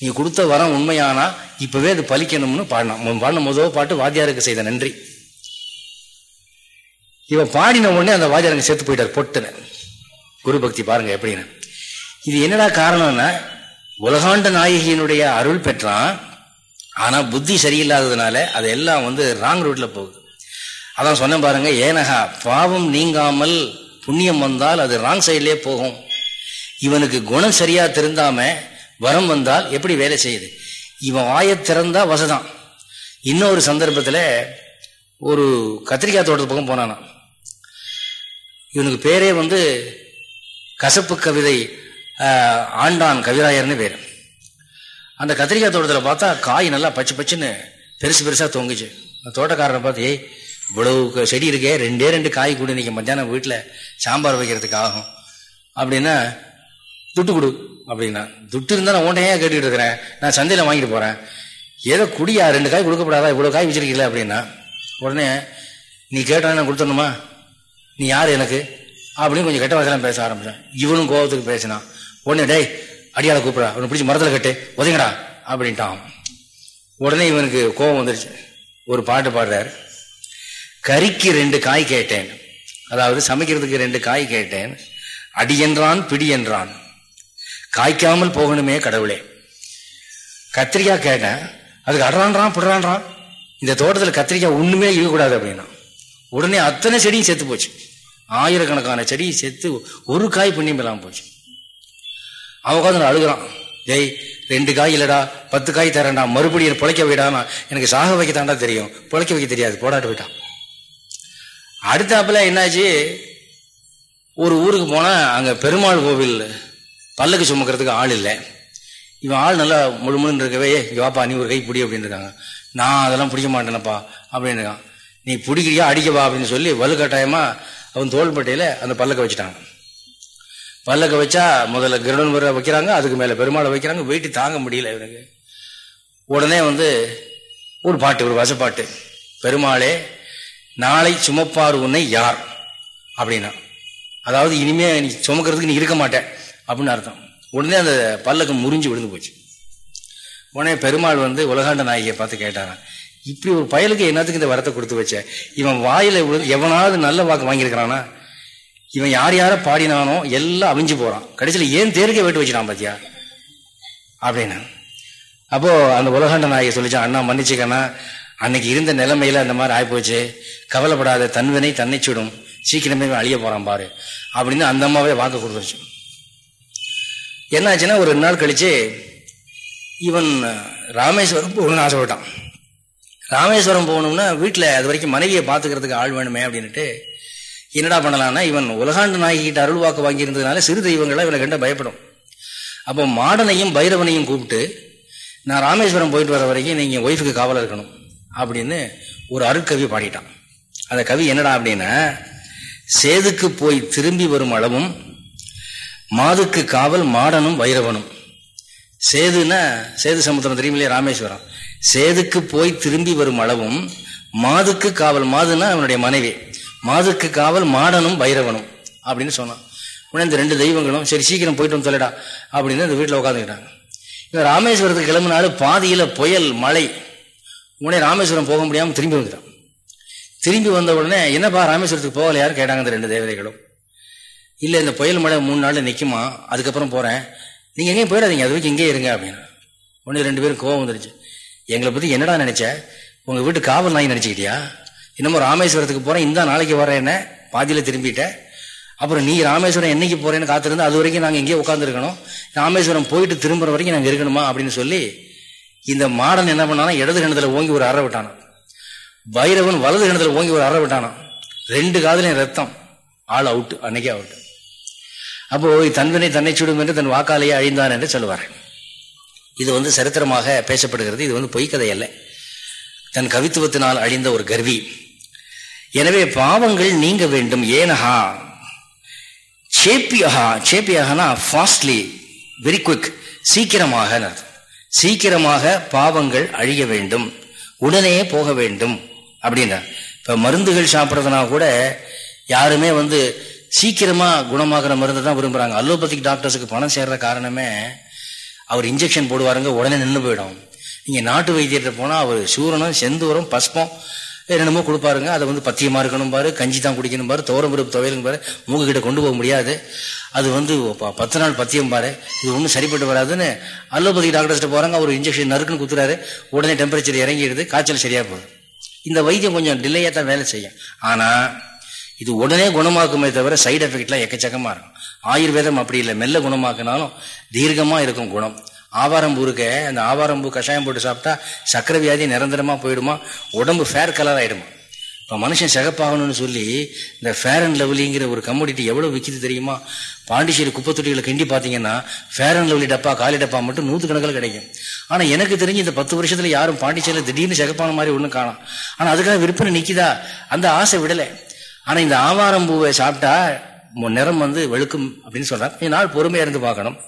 நீ கொடுத்த வரம் உண்மையானா இப்பவே அது பலிக்கணும்னு பாடினான் பாடின முதல் பாட்டு வாத்தியாருக்கு செய்த நன்றி. இவன் பாடின உடனே அந்த வாத்தியாரங்க சேர்த்து போயிட்டார் பொட்டுன குரு பக்தி பாருங்க எப்படின்னு. இது என்னடா காரணம்னா உலகாண்ட நாயகியினுடைய அருள் பெற்றான் ஆனால் புத்தி சரியில்லாததுனால அது எல்லாம் வந்து ராங் ரூட்ல போகுது. அதான் சொன்ன பாருங்க ஏனகா பாவம் நீங்காமல் புண்ணியம் வந்தால் அது ராங் சைட்லயே போகும். இவனுக்கு குணம் சரியா திருந்தாம வரம் வந்தால் எப்படி வேலை செய்யுது? இவன் வாயை திறந்தா வசதான். இன்னொரு சந்தர்ப்பத்தில் ஒரு கத்திரிக்காய் தோட்டத்து பக்கம் போனானா. இவனுக்கு பேரே வந்து கசப்பு கவிதை ஆண்டான் கவிராயர்னு பேர். அந்த கத்திரிக்காய் தோட்டத்தில் பார்த்தா காய் நல்லா பச்சு பச்சுன்னு பெருசு பெருசாக தொங்குச்சு. தோட்டக்காரனை பார்த்து ஏய் இவ்வளவு செடி இருக்கே ரெண்டே ரெண்டு காய் கூட இன்னைக்கு மத்தியானம் வீட்டில் சாம்பார் வைக்கிறதுக்கு ஆகும். அப்படின்னா துட்டு கொடு அப்படின்னா துட்டு இருந்தால் நான் உன்னையே கேட்டுக்கிட்டு இருக்கிறேன். நான் சந்தையில் வாங்கிட்டு போகிறேன் ஏதோ குடியா ரெண்டு காய் கொடுக்கப்படாதா? இவ்வளோ காய் வச்சிருக்கீங்களா அப்படின்னா உடனே நீ கேட்டான கொடுத்துடணுமா? நீ யார் எனக்கு? அப்படின்னு கொஞ்சம் கெட்ட வாசலாம் பேச ஆரம்பிச்சேன். இவனும் கோபத்துக்கு பேசினான். உடனே டேய் அடியால கூப்பிடா அவனை பிடிச்சி மரத்தில் கட்டு. ஒதுங்கடா அப்படின்ட்டான். உடனே இவனுக்கு கோபம் வந்துருச்சு. ஒரு பாட்டு பாடுறாரு. கறிக்கு ரெண்டு காய் கேட்டேன். அதாவது சமைக்கிறதுக்கு ரெண்டு காய் கேட்டேன். அடி என்றான் பிடி என்றான். காய்க்காமல் போகணுமே கடவுளே. கத்திரிக்காய் கேட்டேன். அதுக்கு அடறான்றான் புடுறான்றான். இந்த தோட்டத்தில் கத்திரிக்காய் ஒண்ணுமே இருக்கக்கூடாது அப்படின்னா. உடனே அத்தனை செடியும் செத்து போச்சு. ஆயிரக்கணக்கான செடி செத்து ஒரு காய் புண்ணியம் இல்லாமல் போச்சு. அவன் உட்காந்து அழுகிறான். ஜெய் ரெண்டு காய் இல்லடா பத்து காய் தரேன்டா மறுபடியும் பிழைக்க விடானா எனக்கு சாக வைக்க தாண்டா தெரியும். பிழைக்க வைக்க தெரியாது போடாட்டு போயிட்டான். அடுத்தாப்புல என்னாச்சு? ஒரு ஊருக்கு போனால் அங்கே பெருமாள் கோவில் பல்லக்கு சுமக்கிறதுக்கு ஆள் இல்லை. இவன் ஆள் நல்லா முழு முழுன்னு இருக்கவே இங்க வாப்பா நீ ஒரு கை பிடி அப்படின்னு இருக்காங்க நான் அதெல்லாம் பிடிக்க மாட்டேனப்பா அப்படின்னு இருக்கான் நீ பிடிக்கிறியா அடிக்கவா அப்படின்னு சொல்லி வலுக்கட்டாயமாக அவன் தோள்பட்டையில் அந்த பல்லக்க வச்சுட்டாங்க பல்லக்க வச்சா முதல்ல கிருடன் முறை வைக்கிறாங்க அதுக்கு மேல பெருமாளை வைக்கிறாங்க வெயிட்டு தாங்க முடியல இவனுக்கு. உடனே வந்து ஒரு பாட்டு ஒரு வசப்பாட்டு. பெருமாளே நாளை சுமப்பார் உன்னை யார்? அப்படின்னா. அதாவது இனிமே நீ சுமக்கிறதுக்கு நீ இருக்க மாட்டேன் அப்படின்னு அர்த்தம். உடனே அந்த பல்லக்கு முறிஞ்சு விழுந்து போச்சு. உடனே பெருமாள் வந்து உலகாண்ட நாயகியை பார்த்து கேட்டாரான் இப்படி ஒரு பயலுக்கு என்னத்துக்கு இந்த வரத்தை கொடுத்து வச்ச? இவன் வாயில எவனாவது நல்ல வாக்கு வாங்கியிருக்கிறானா? இவன் யார் யாரை பாடினானோ எல்லாம் அவிஞ்சு போறான். கடைசியில் ஏன் தேர்க்கை வெட்டு வச்சிடான் பாத்தியா? அப்படின்னு. அப்போ அந்த உலகாண்ட நாயகி சொல்லிச்சான் அண்ணா மன்னிச்சுக்கண்ணா. அன்னைக்கு இருந்த நிலைமையில அந்த மாதிரி ஆயிப்போச்சு. கவலைப்படாத தன்வினை தன்னை சுடும். சீக்கிரமே அழிய போறான் பாரு. அப்படின்னு அந்த அம்மாவே வாக்கு கொடுத்துருச்சு என்னாச்சுன்னா ஒரு ரெண்டு நாள் கழிச்சு இவன் ராமேஸ்வரம் போகணும்னு ஆசைப்பட்டான். ராமேஸ்வரம் போகணும்னா வீட்டில் அது வரைக்கும் மனைவியை பார்த்துக்கிறதுக்கு ஆள் வேணுமே அப்படின்ட்டு என்னடா பண்ணலாம்னா இவன் உலகாண்டு நாயகிட்ட அருள் வாக்கு வாங்கியிருந்ததுனால சிறு தெய்வங்களை இவனை கண்ட பயப்படும். அப்போ மாடனையும் பைரவனையும் கூப்பிட்டு நான் ராமேஸ்வரம் போயிட்டு வர வரைக்கும் நீங்கள் ஒய்ஃபுக்கு காவலாக இருக்கணும் அப்படின்னு ஒரு அருட்கவி பாடிட்டான். அந்த கவி என்னடா அப்படின்னா சேதுக்கு போய் திரும்பி வரும் அளவும் மாதுக்கு காவல் மாடனும் வைரவனும் சேதுன்னா சேது சமுத்திரம் தெரியுமில்லையே ராமேஸ்வரம். சேதுக்கு போய் திரும்பி வரும் அளவும் மாதுக்கு காவல் மாதுன்னா அவனுடைய மனைவி. மாதுக்கு காவல் மாடனும் பைரவனும் அப்படின்னு சொன்னான். உடனே இந்த ரெண்டு தெய்வங்களும் சரி சீக்கிரம் போயிட்டு வந்து சொல்லடா அப்படின்னு இந்த வீட்டில் உட்காந்துக்கிட்டாங்க இந்த ராமேஸ்வரத்துக்கு கிளம்புனாலும் பாதியில் புயல் மழை. உடனே ராமேஸ்வரம் போக முடியாமல் திரும்பி வந்துட்டான். திரும்பி வந்த உடனே என்னப்பா ராமேஸ்வரத்துக்கு போகலையாரு கேட்டாங்க இந்த ரெண்டு தேவதைகளும். இல்லை இந்த புயல் மழை மூணு நாளில் நிற்குமா அதுக்கப்புறம் போகிறேன் நீங்கள் எங்கேயும் போயிடாதீங்க. அது வரைக்கும் இங்கே இருங்க அப்படின்னு. உடனே ரெண்டு பேரும் கோவம் வந்துருச்சு. எங்களை பற்றி என்னடா நினச்ச? உங்கள் வீட்டு காவல் நாய் நினச்சிக்கிட்டியா? இன்னமும் ராமேஸ்வரத்துக்கு போகிறேன் இந்த நாளைக்கு வரேன் என்ன? பாதியில் திரும்பிட்டேன் அப்புறம் நீ ராமேஸ்வரம் என்னைக்கு போறேன்னு காத்திருந்து அது வரைக்கும் நாங்கள் இங்கேயே உட்காந்துருக்கணும் ராமேஸ்வரம் போயிட்டு திரும்புற வரைக்கும் நாங்கள் இருக்கணுமா அப்படின்னு சொல்லி இந்த மாடன் என்ன பண்ணானா இடது கிணத்துல ஓங்கி ஒரு அற விட்டானான் பைரவன் வலது கிணத்துல ஓங்கி ஒரு அற விட்டானான் ரெண்டு காதலையும் ரத்தம். ஆள் அவுட்டு அன்னைக்கே அவுட்டு அப்போ தன்வினை தன்னை சுடும் என்று தன் வாக்காலேயே அழிந்தான் என்று சொல்லுவார். இது வந்து சரித்திரமாக பேசப்படுகிறது. இது வந்து பொய்க்கதை அல்ல. தன் கவித்துவத்தினால் அழிந்த ஒரு கர்வி. எனவே பாவங்கள் நீங்க வேண்டும் ஏனஹா சேப்பியஹா சேப்பியஹனா ஃபாஸ்ட்லி வெரி குவிக் சீக்கிரமாக சீக்கிரமாக பாவங்கள் அழிய வேண்டும் உடனே போக வேண்டும் அப்படின்னா. இப்போ மருந்துகள் சாப்பிட்றதுனா கூட யாருமே வந்து சீக்கிரமாக குணமாகிற மருந்து தான் விரும்புகிறாங்க அலோபதிக் டாக்டர்ஸுக்கு பணம் சேர்ற காரணமே அவர் இன்ஜெக்ஷன் போடுவாருங்க உடனே நின்று போயிடும். இங்கே நாட்டு வைத்தியத்தை போனால் அவர் சூரனும் செந்தூரம் பஸ்பம் என்னென்னமோ கொடுப்பாருங்க. அதை வந்து பத்தியமாக இருக்கணும் பாரு கஞ்சி தான் குடிக்கணும் பாரு தோரம் பருப்பு துவையலும் பாரு. மூக்கு கிட்ட கொண்டு போக முடியாது. அது வந்து பத்து நாள் பத்தியம் பாரு. இது ஒன்றும் சரிப்பட்டு வராதுன்னு அலோபதி டாக்டர்ஸ்ட்டு போகிறாங்க அவர் இன்ஜெக்ஷன் நறுக்குன்னு குத்துறாரு. உடனே டெம்பரேச்சர் இறங்கிடுது. காய்ச்சல் சரியாக போகுது. இந்த வைத்தியம் கொஞ்சம் டிலேயாக தான் வேலை செய்யும். ஆனால் இது உடனே குணமாக்குமே தவிர சைடு எஃபெக்ட்லாம் எக்கச்சக்கமாக இருக்கும். ஆயுர்வேதம் அப்படி இல்லை. மெல்ல குணமாக்கினாலும் தீர்க்கமாக இருக்கும் குணம். ஆவாரம்பூ இருக்க அந்த ஆவாரம்பூ கஷாயம் போட்டு சாப்பிட்டா சக்கரை வியாதி நிரந்தரமா போயிடுமா? உடம்பு ஃபேர் கலர் ஆயிடுமா? இப்போ மனுஷன் சிகப்பாகணும்னு சொல்லி இந்த ஃபேர் அண்ட் லவ்லிங்கிற ஒரு கம்யூனிட்டி எவ்வளோ விற்கிது தெரியுமா? பாண்டிச்சேரி குப்பை தொட்டிகளை கிண்டி பார்த்தீங்கன்னா ஃபேர் அண்ட் லவ்லி டப்பா காலி டப்பா மட்டும் நூற்று கணக்கில் கிடைக்கும். ஆனால் எனக்கு தெரிஞ்சு இந்த பத்து வருஷத்தில் யாரும் பாண்டிச்சேரியில் திடீர்னு சிகப்பான மாதிரி ஒன்றும் காணும். ஆனால் அதுக்காக விற்பனை நிற்கிதா அந்த ஆசை விடலை. ஆனால் இந்த ஆவாரம்பூவை சாப்பிட்டா நிறம் வந்து வெளுக்கும் அப்படின்னு சொல்கிறேன் கொஞ்ச நாள் பொறுமையாக இருந்து பார்க்கணும்.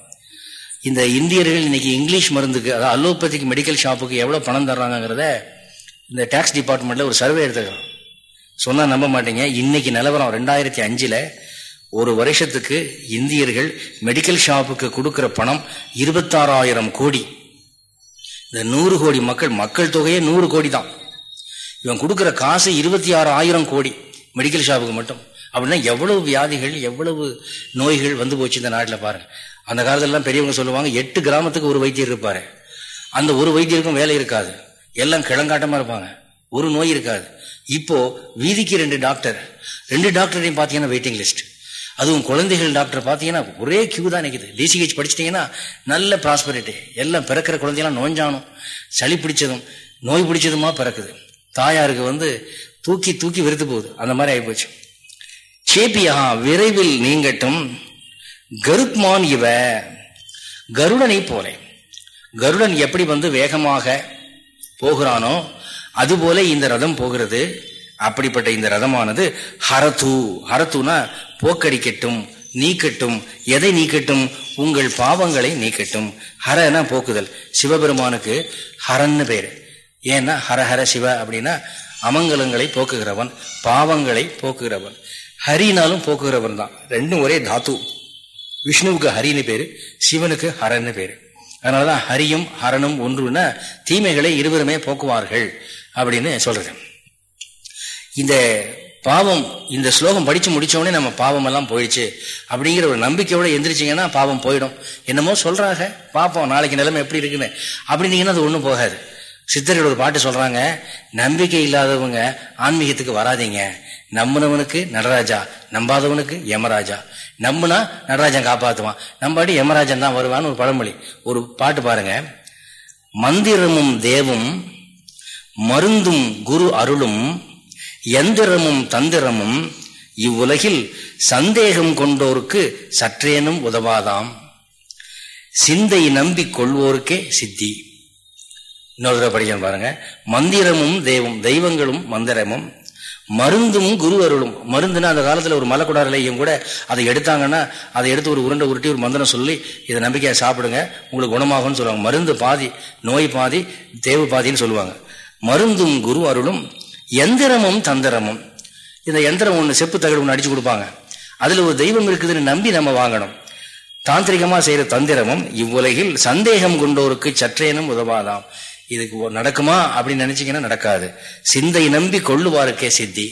இந்த இந்தியர்கள் இன்னைக்கு இங்கிலீஷ் மருந்துக்கு அதாவது அலோபதிக் மெடிக்கல் ஷாப்புக்கு எவ்வளோ பணம் தர்றாங்கிறத இந்த டேக்ஸ் டிபார்ட்மெண்ட்டில் ஒரு சர்வே எடுத்துக்கிறோம் சொன்னால் நம்ப மாட்டீங்க. இன்னைக்கு நிலவரம் ரெண்டாயிரத்தி அஞ்சில் ஒரு வருஷத்துக்கு இந்தியர்கள் மெடிக்கல் ஷாப்புக்கு கொடுக்குற பணம் இருபத்தாறாயிரம் கோடி. இந்த நூறு கோடி மக்கள் மக்கள் தொகையே நூறு கோடி தான் இவன் கொடுக்குற காசு இருபத்தி ஆறு ஆயிரம் கோடி மெடிக்கல் ஷாப்புக்கு மட்டும். அப்படின்னா எவ்வளவு வியாதிகள் எவ்வளவு நோய்கள் வந்து போச்சு இந்த நாட்டில் பாருங்க. அந்த காலத்திலலாம் பெரியவங்க சொல்லுவாங்க எட்டு கிராமத்துக்கு ஒரு வைத்தியர் இருப்பாரு. அந்த ஒரு வைத்தியருக்கும் வேலை இருக்காது. எல்லாம் கிழங்காட்டமா இருப்பாங்க. ஒரு நோய் இருக்காது. இப்போ வீதிக்கு ரெண்டு டாக்டர். ரெண்டு டாக்டரையும் பார்த்தீங்கன்னா வெயிட்டிங் லிஸ்ட் அதுவும் குழந்தைகள் டாக்டர் பார்த்தீங்கன்னா ஒரே கியூ தான் நிற்குது டிசிஹெச் படிச்சிட்டிங்கன்னா நல்ல ப்ராஸ்பரிட்டி எல்லாம் பிறக்கிற குழந்தையெல்லாம் நோஞ்சானும். சளி பிடிச்சதும் நோய் பிடிச்சதுமா பிறக்குது. தாயாருக்கு வந்து தூக்கி தூக்கி வெறுத்து போகுது. அந்த மாதிரி ஆகிப்போச்சு சேப்பியா விரைவில் நீங்கட்டும். கருப்மான் இவ கருடனை போல. கருடன் எப்படி வந்து வேகமாக போகிறானோ அதுபோல இந்த ரதம் போகிறது. அப்படிப்பட்ட இந்த ரதமானது ஹரத்து. ஹரத்துனா போக்கடிக்கட்டும் நீக்கட்டும். எதை நீக்கட்டும்? உங்கள் பாவங்களை நீக்கட்டும். ஹரனா போக்குதல். சிவபெருமானுக்கு ஹரன்னு பேர். ஏன்னா ஹரஹர சிவ அப்படின்னா அமங்கலங்களை போக்குகிறவன் பாவங்களை போக்குகிறவன். ஹரினாலும் போக்குகிறவன் தான் ரெண்டும் ஒரே தாத்து. விஷ்ணுவுக்கு ஹரின்னு பேரு சிவனுக்கு ஹரன்னு பேரு. அதனாலதான் ஹரியும் ஹரனும் ஒன்றுனா தீமைகளை இருவருமே போக்குவார்கள் அப்படின்னு சொல்றது. இந்த பாவம் இந்த ஸ்லோகம் படிச்சு முடிச்சோடனே நம்ம பாவம் எல்லாம் போயிடுச்சு. அப்படிங்கிற ஒரு நம்பிக்கையோட எந்திரிச்சிங்கன்னா பாவம் போயிடும். என்னமோ சொல்றாங்க பார்ப்போம் நாளைக்கு நிலைமை எப்படி இருக்குன்னு. அப்படின்னீங்கன்னா அது ஒன்றும் போகாது. சித்தர்கள் ஒரு பாட்டு சொல்றாங்க நம்பிக்கை இல்லாதவங்க ஆன்மீகத்துக்கு வராதீங்க. நம்பினவனுக்கு நடராஜா நம்பாதவனுக்கு யமராஜா. நம்புனா நடராஜன் காப்பாற்றுவான் நம்பாடி யமராஜன் தான் வருவான்னு ஒரு பழமொழி. ஒரு பாட்டு பாருங்க. மந்திரமும் தேவும் மருந்தும் குரு அருளும் எந்திரமும் தந்திரமும் இவ்வுலகில் சந்தேகம் கொண்டோருக்கு சற்றேனும் உதவாதாம். சிந்தை நம்பி கொள்வோருக்கே சித்தி. இன்னொரு தடவை படிக்கணும் பாருங்க. மந்திரமும் தெய்வம் தெய்வங்களும் மந்திரமும் மருந்தும் குரு அருளும். மருந்துன்னா அந்த காலத்துல ஒரு மலைக்குடாரிலையும் கூட அதை எடுத்தாங்கன்னா அதை எடுத்து ஒரு உருண்டை உருட்டி ஒரு மந்திரம் சொல்லி இதை நம்பிக்கையை சாப்பிடுங்க. உங்களுக்கு குணமாகும்னு சொல்லுவாங்க. மருந்து பாதி நோய் பாதி தேவு பாதின்னு சொல்லுவாங்க. மருந்தும் குரு அருளும் எந்திரமும் தந்திரமும். இந்த எந்திரம் ஒன்று செப்பு தகடு ஒன்று அடிச்சு கொடுப்பாங்க. அதுல ஒரு தெய்வம் இருக்குதுன்னு நம்பி நம்ம வாங்கணும். தாந்திரிகமா செய்யற தந்திரமும் இவ்வுலகில் சந்தேகம் கொண்டோருக்கு சற்றேனும் உதவாதாம். இதுக்கு நடக்குமா அப்படின்னு நினைச்சீங்கன்னா நடக்காது. சிந்தை நம்பி கொள்ளுவாருக்கே சித்தி.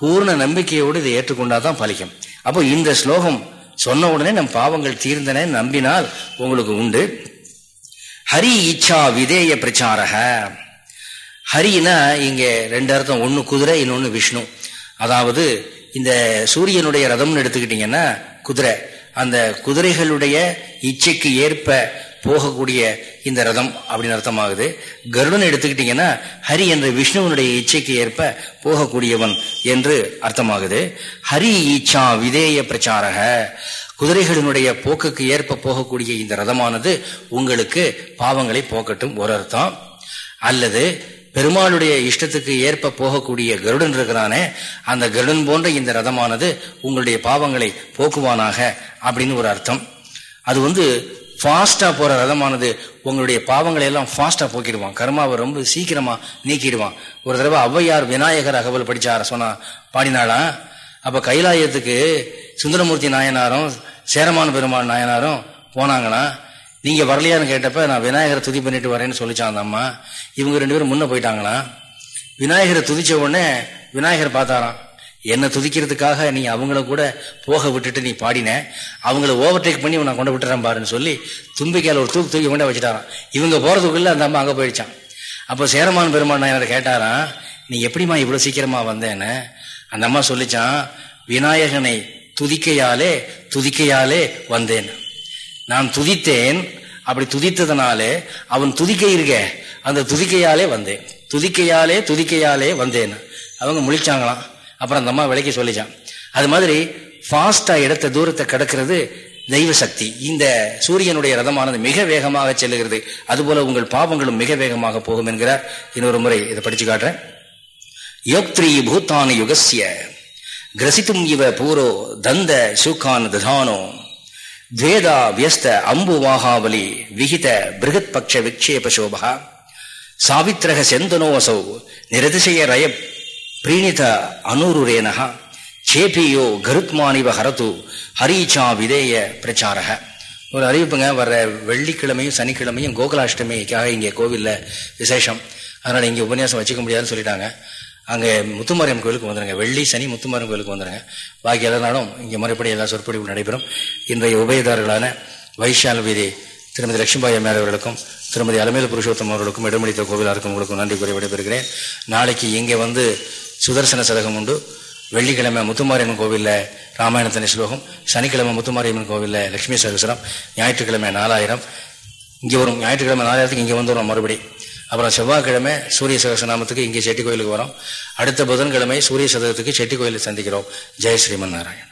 பூர்ண நம்பிக்கையோடு இதை ஏற்றுக்கொண்டாதான் பலிக்கும். அப்போ இந்த ஸ்லோகம் சொன்ன உடனே நம் பாவங்கள் தீர்ந்தன நம்பினால் உங்களுக்கு உண்டு. ஹரி இச்சா விதேய பிரச்சாரக ஹரினா இங்க ரெண்டு அர்த்தம். ஒன்னு குதிரை இன்னொன்னு விஷ்ணு. அதாவது இந்த சூரியனுடைய ரதம்னு எடுத்துக்கிட்டீங்கன்னா குதிரை. அந்த குதிரைகளுடைய இச்சைக்கு ஏற்ப போகக்கூடிய இந்த ரதம் அப்படின்னு அர்த்தமாகுது. கருடன் எடுத்துக்கிட்டீங்கன்னா ஹரி என்ற விஷ்ணுவனுடைய இச்சைக்கு ஏற்ப போகக்கூடியவன் என்று அர்த்தமாகுது. ஹரி ஈச்சா விதேய பிரச்சாரக. குதிரைகளினுடைய போக்குக்கு ஏற்ப போகக்கூடிய இந்த ரதமானது உங்களுக்கு பாவங்களை போக்கட்டும் ஒரு அர்த்தம். அல்லது பெருமாளுடைய இஷ்டத்துக்கு ஏற்ப போகக்கூடிய கருடன் இருக்கிறானே அந்த கருடன் போன்ற இந்த ரதமானது உங்களுடைய பாவங்களை போக்குவானாக அப்படின்னு ஒரு அர்த்தம். அது வந்து ஃபாஸ்டா போற ரதமானது உங்களுடைய பாவங்களை எல்லாம் ஃபாஸ்டா போக்கிடுவான். கர்மாவை ரொம்ப சீக்கிரமா நீக்கிடுவான். ஒரு தடவை ஔவையார் விநாயகர் அகவல் படிச்சார சொன்னா பாடினாளா? அப்ப கைலாயத்துக்கு சுந்தரமூர்த்தி நாயனாரும் சேரமான பெருமாள் நாயனாரும் போனாங்கன்னா நீங்க வரலையான்னு கேட்டப்ப நான் விநாயகரை துதி பண்ணிட்டு வரேன்னு சொல்லிச்சான் அந்த அம்மா. இவங்க ரெண்டு பேரும் முன்ன போயிட்டாங்களா விநாயகரை துதிச்ச உடனே விநாயகர் பார்த்தாராம். என்னை துதிக்கிறதுக்காக நீ அவங்கள கூட போக விட்டுட்டு நீ பாடின. அவங்கள ஓவர்டேக் பண்ணி நான் கொண்டு விட்டுறேன் பாருன்னு சொல்லி தும்பிக்கையால் ஒரு தூக்கு தூக்கி கொண்டே வச்சுட்டாரான் இவங்க போறதுக்குள்ள அந்த அம்மா அங்கே போயிடுச்சான் அப்போ சேரமான் பெருமான் நான் கேட்டாராம் நீ எப்படிமா இவ்வளோ சீக்கிரமா வந்தேன்னு? அந்த அம்மா சொல்லிச்சான் விநாயகனை துதிக்கையாலே துதிக்கையாலே வந்தேன். நான் துதித்தேன். அப்படி துதித்ததுனாலே அவன் துதிக்க இருக்க அந்த துதிக்கையாலே வந்தேன். துதிக்கையாலே துதிக்கையாலே வந்தேன் அவங்க முழிச்சாங்களாம். அப்புறம் அந்த அம்மா விலைக்கு சொல்லிச்சான். அது மாதிரி ஃபாஸ்டா எடுத்த தூரத்தை கிடக்கிறது தெய்வ சக்தி. இந்த சூரியனுடைய ரதமானது மிக வேகமாக செல்லுகிறது. அதுபோல உங்கள் பாவங்களும் மிக வேகமாக போகும் என்கிறார். இன்னொரு முறை இதை படிச்சு காட்டுறேன். யோக்திரி பூத்தான யுகசிய கிரசித்தும் இவ பூரோ தந்த சூக்கான் ததானோ துவேதா வியஸ்த அம்பு வாகாவலி விகித பிருகத் பக்ஷ விக்ஷேப சோபா சாவித்ரக செந்தனோசௌ நிரதிசய ரய பிரீணித அனுருரேனக சேபியோ கருத்மானிவ ஹரது ஹரீச்சா விதேய பிரச்சாரக ஒரு அறிவிப்புங்க வர்ற வெள்ளிக்கிழமையும் சனிக்கிழமையும் கோகுலாஷ்டமிக்காக இங்கே கோவிலில் விசேஷம். அதனால் இங்கே உபன்யாசம் வச்சுக்க முடியாதுன்னு சொல்லிட்டாங்க. அங்கே முத்துமாரியம் கோயிலுக்கு வந்துடுங்க வெள்ளி சனி முத்துமாரியம் கோயிலுக்கு வந்துடுங்க பாக்கி எல்லா நாளும் இங்கே முறைப்படி எல்லா சொற்பொழிவு நடைபெறும். இன்றைய உபயதாரர்களான வைஷால் வீதி திருமதி லட்சுமிபாய் அம்மையார் அவர்களுக்கும் திருமதி அலமேல புருஷோத்தம் அவர்களுக்கும் இடமளித்த கோவிலாருக்கும் உங்களுக்கும் நன்றி கூறி விடைபெறுகிறேன். நாளைக்கு இங்கே வந்து சுதர்சன சதகம் உண்டு. வெள்ளிக்கிழமை முத்துமாரியம்மன் கோவிலில் ராமாயணத்தனி ஸ்லோகம் சனிக்கிழமை முத்துமாரியம்மன் கோவிலில் லட்சுமி சகசரம் ஞாயிற்றுக்கிழமை நாலாயிரம். இங்கே வரும் ஞாயிற்றுக்கிழமை நாலாயிரத்துக்கு இங்கே வந்துடுறோம் மறுபடி. அப்புறம் செவ்வாய்க்கிழமை சூரிய சகசநாமத்துக்கு இங்கே செட்டி கோயிலுக்கு வரோம். அடுத்த புதன்கிழமை சூரிய சதகத்துக்கு செட்டி கோயிலில் சந்திக்கிறோம். ஜெய் ஸ்ரீமன் நாராயண்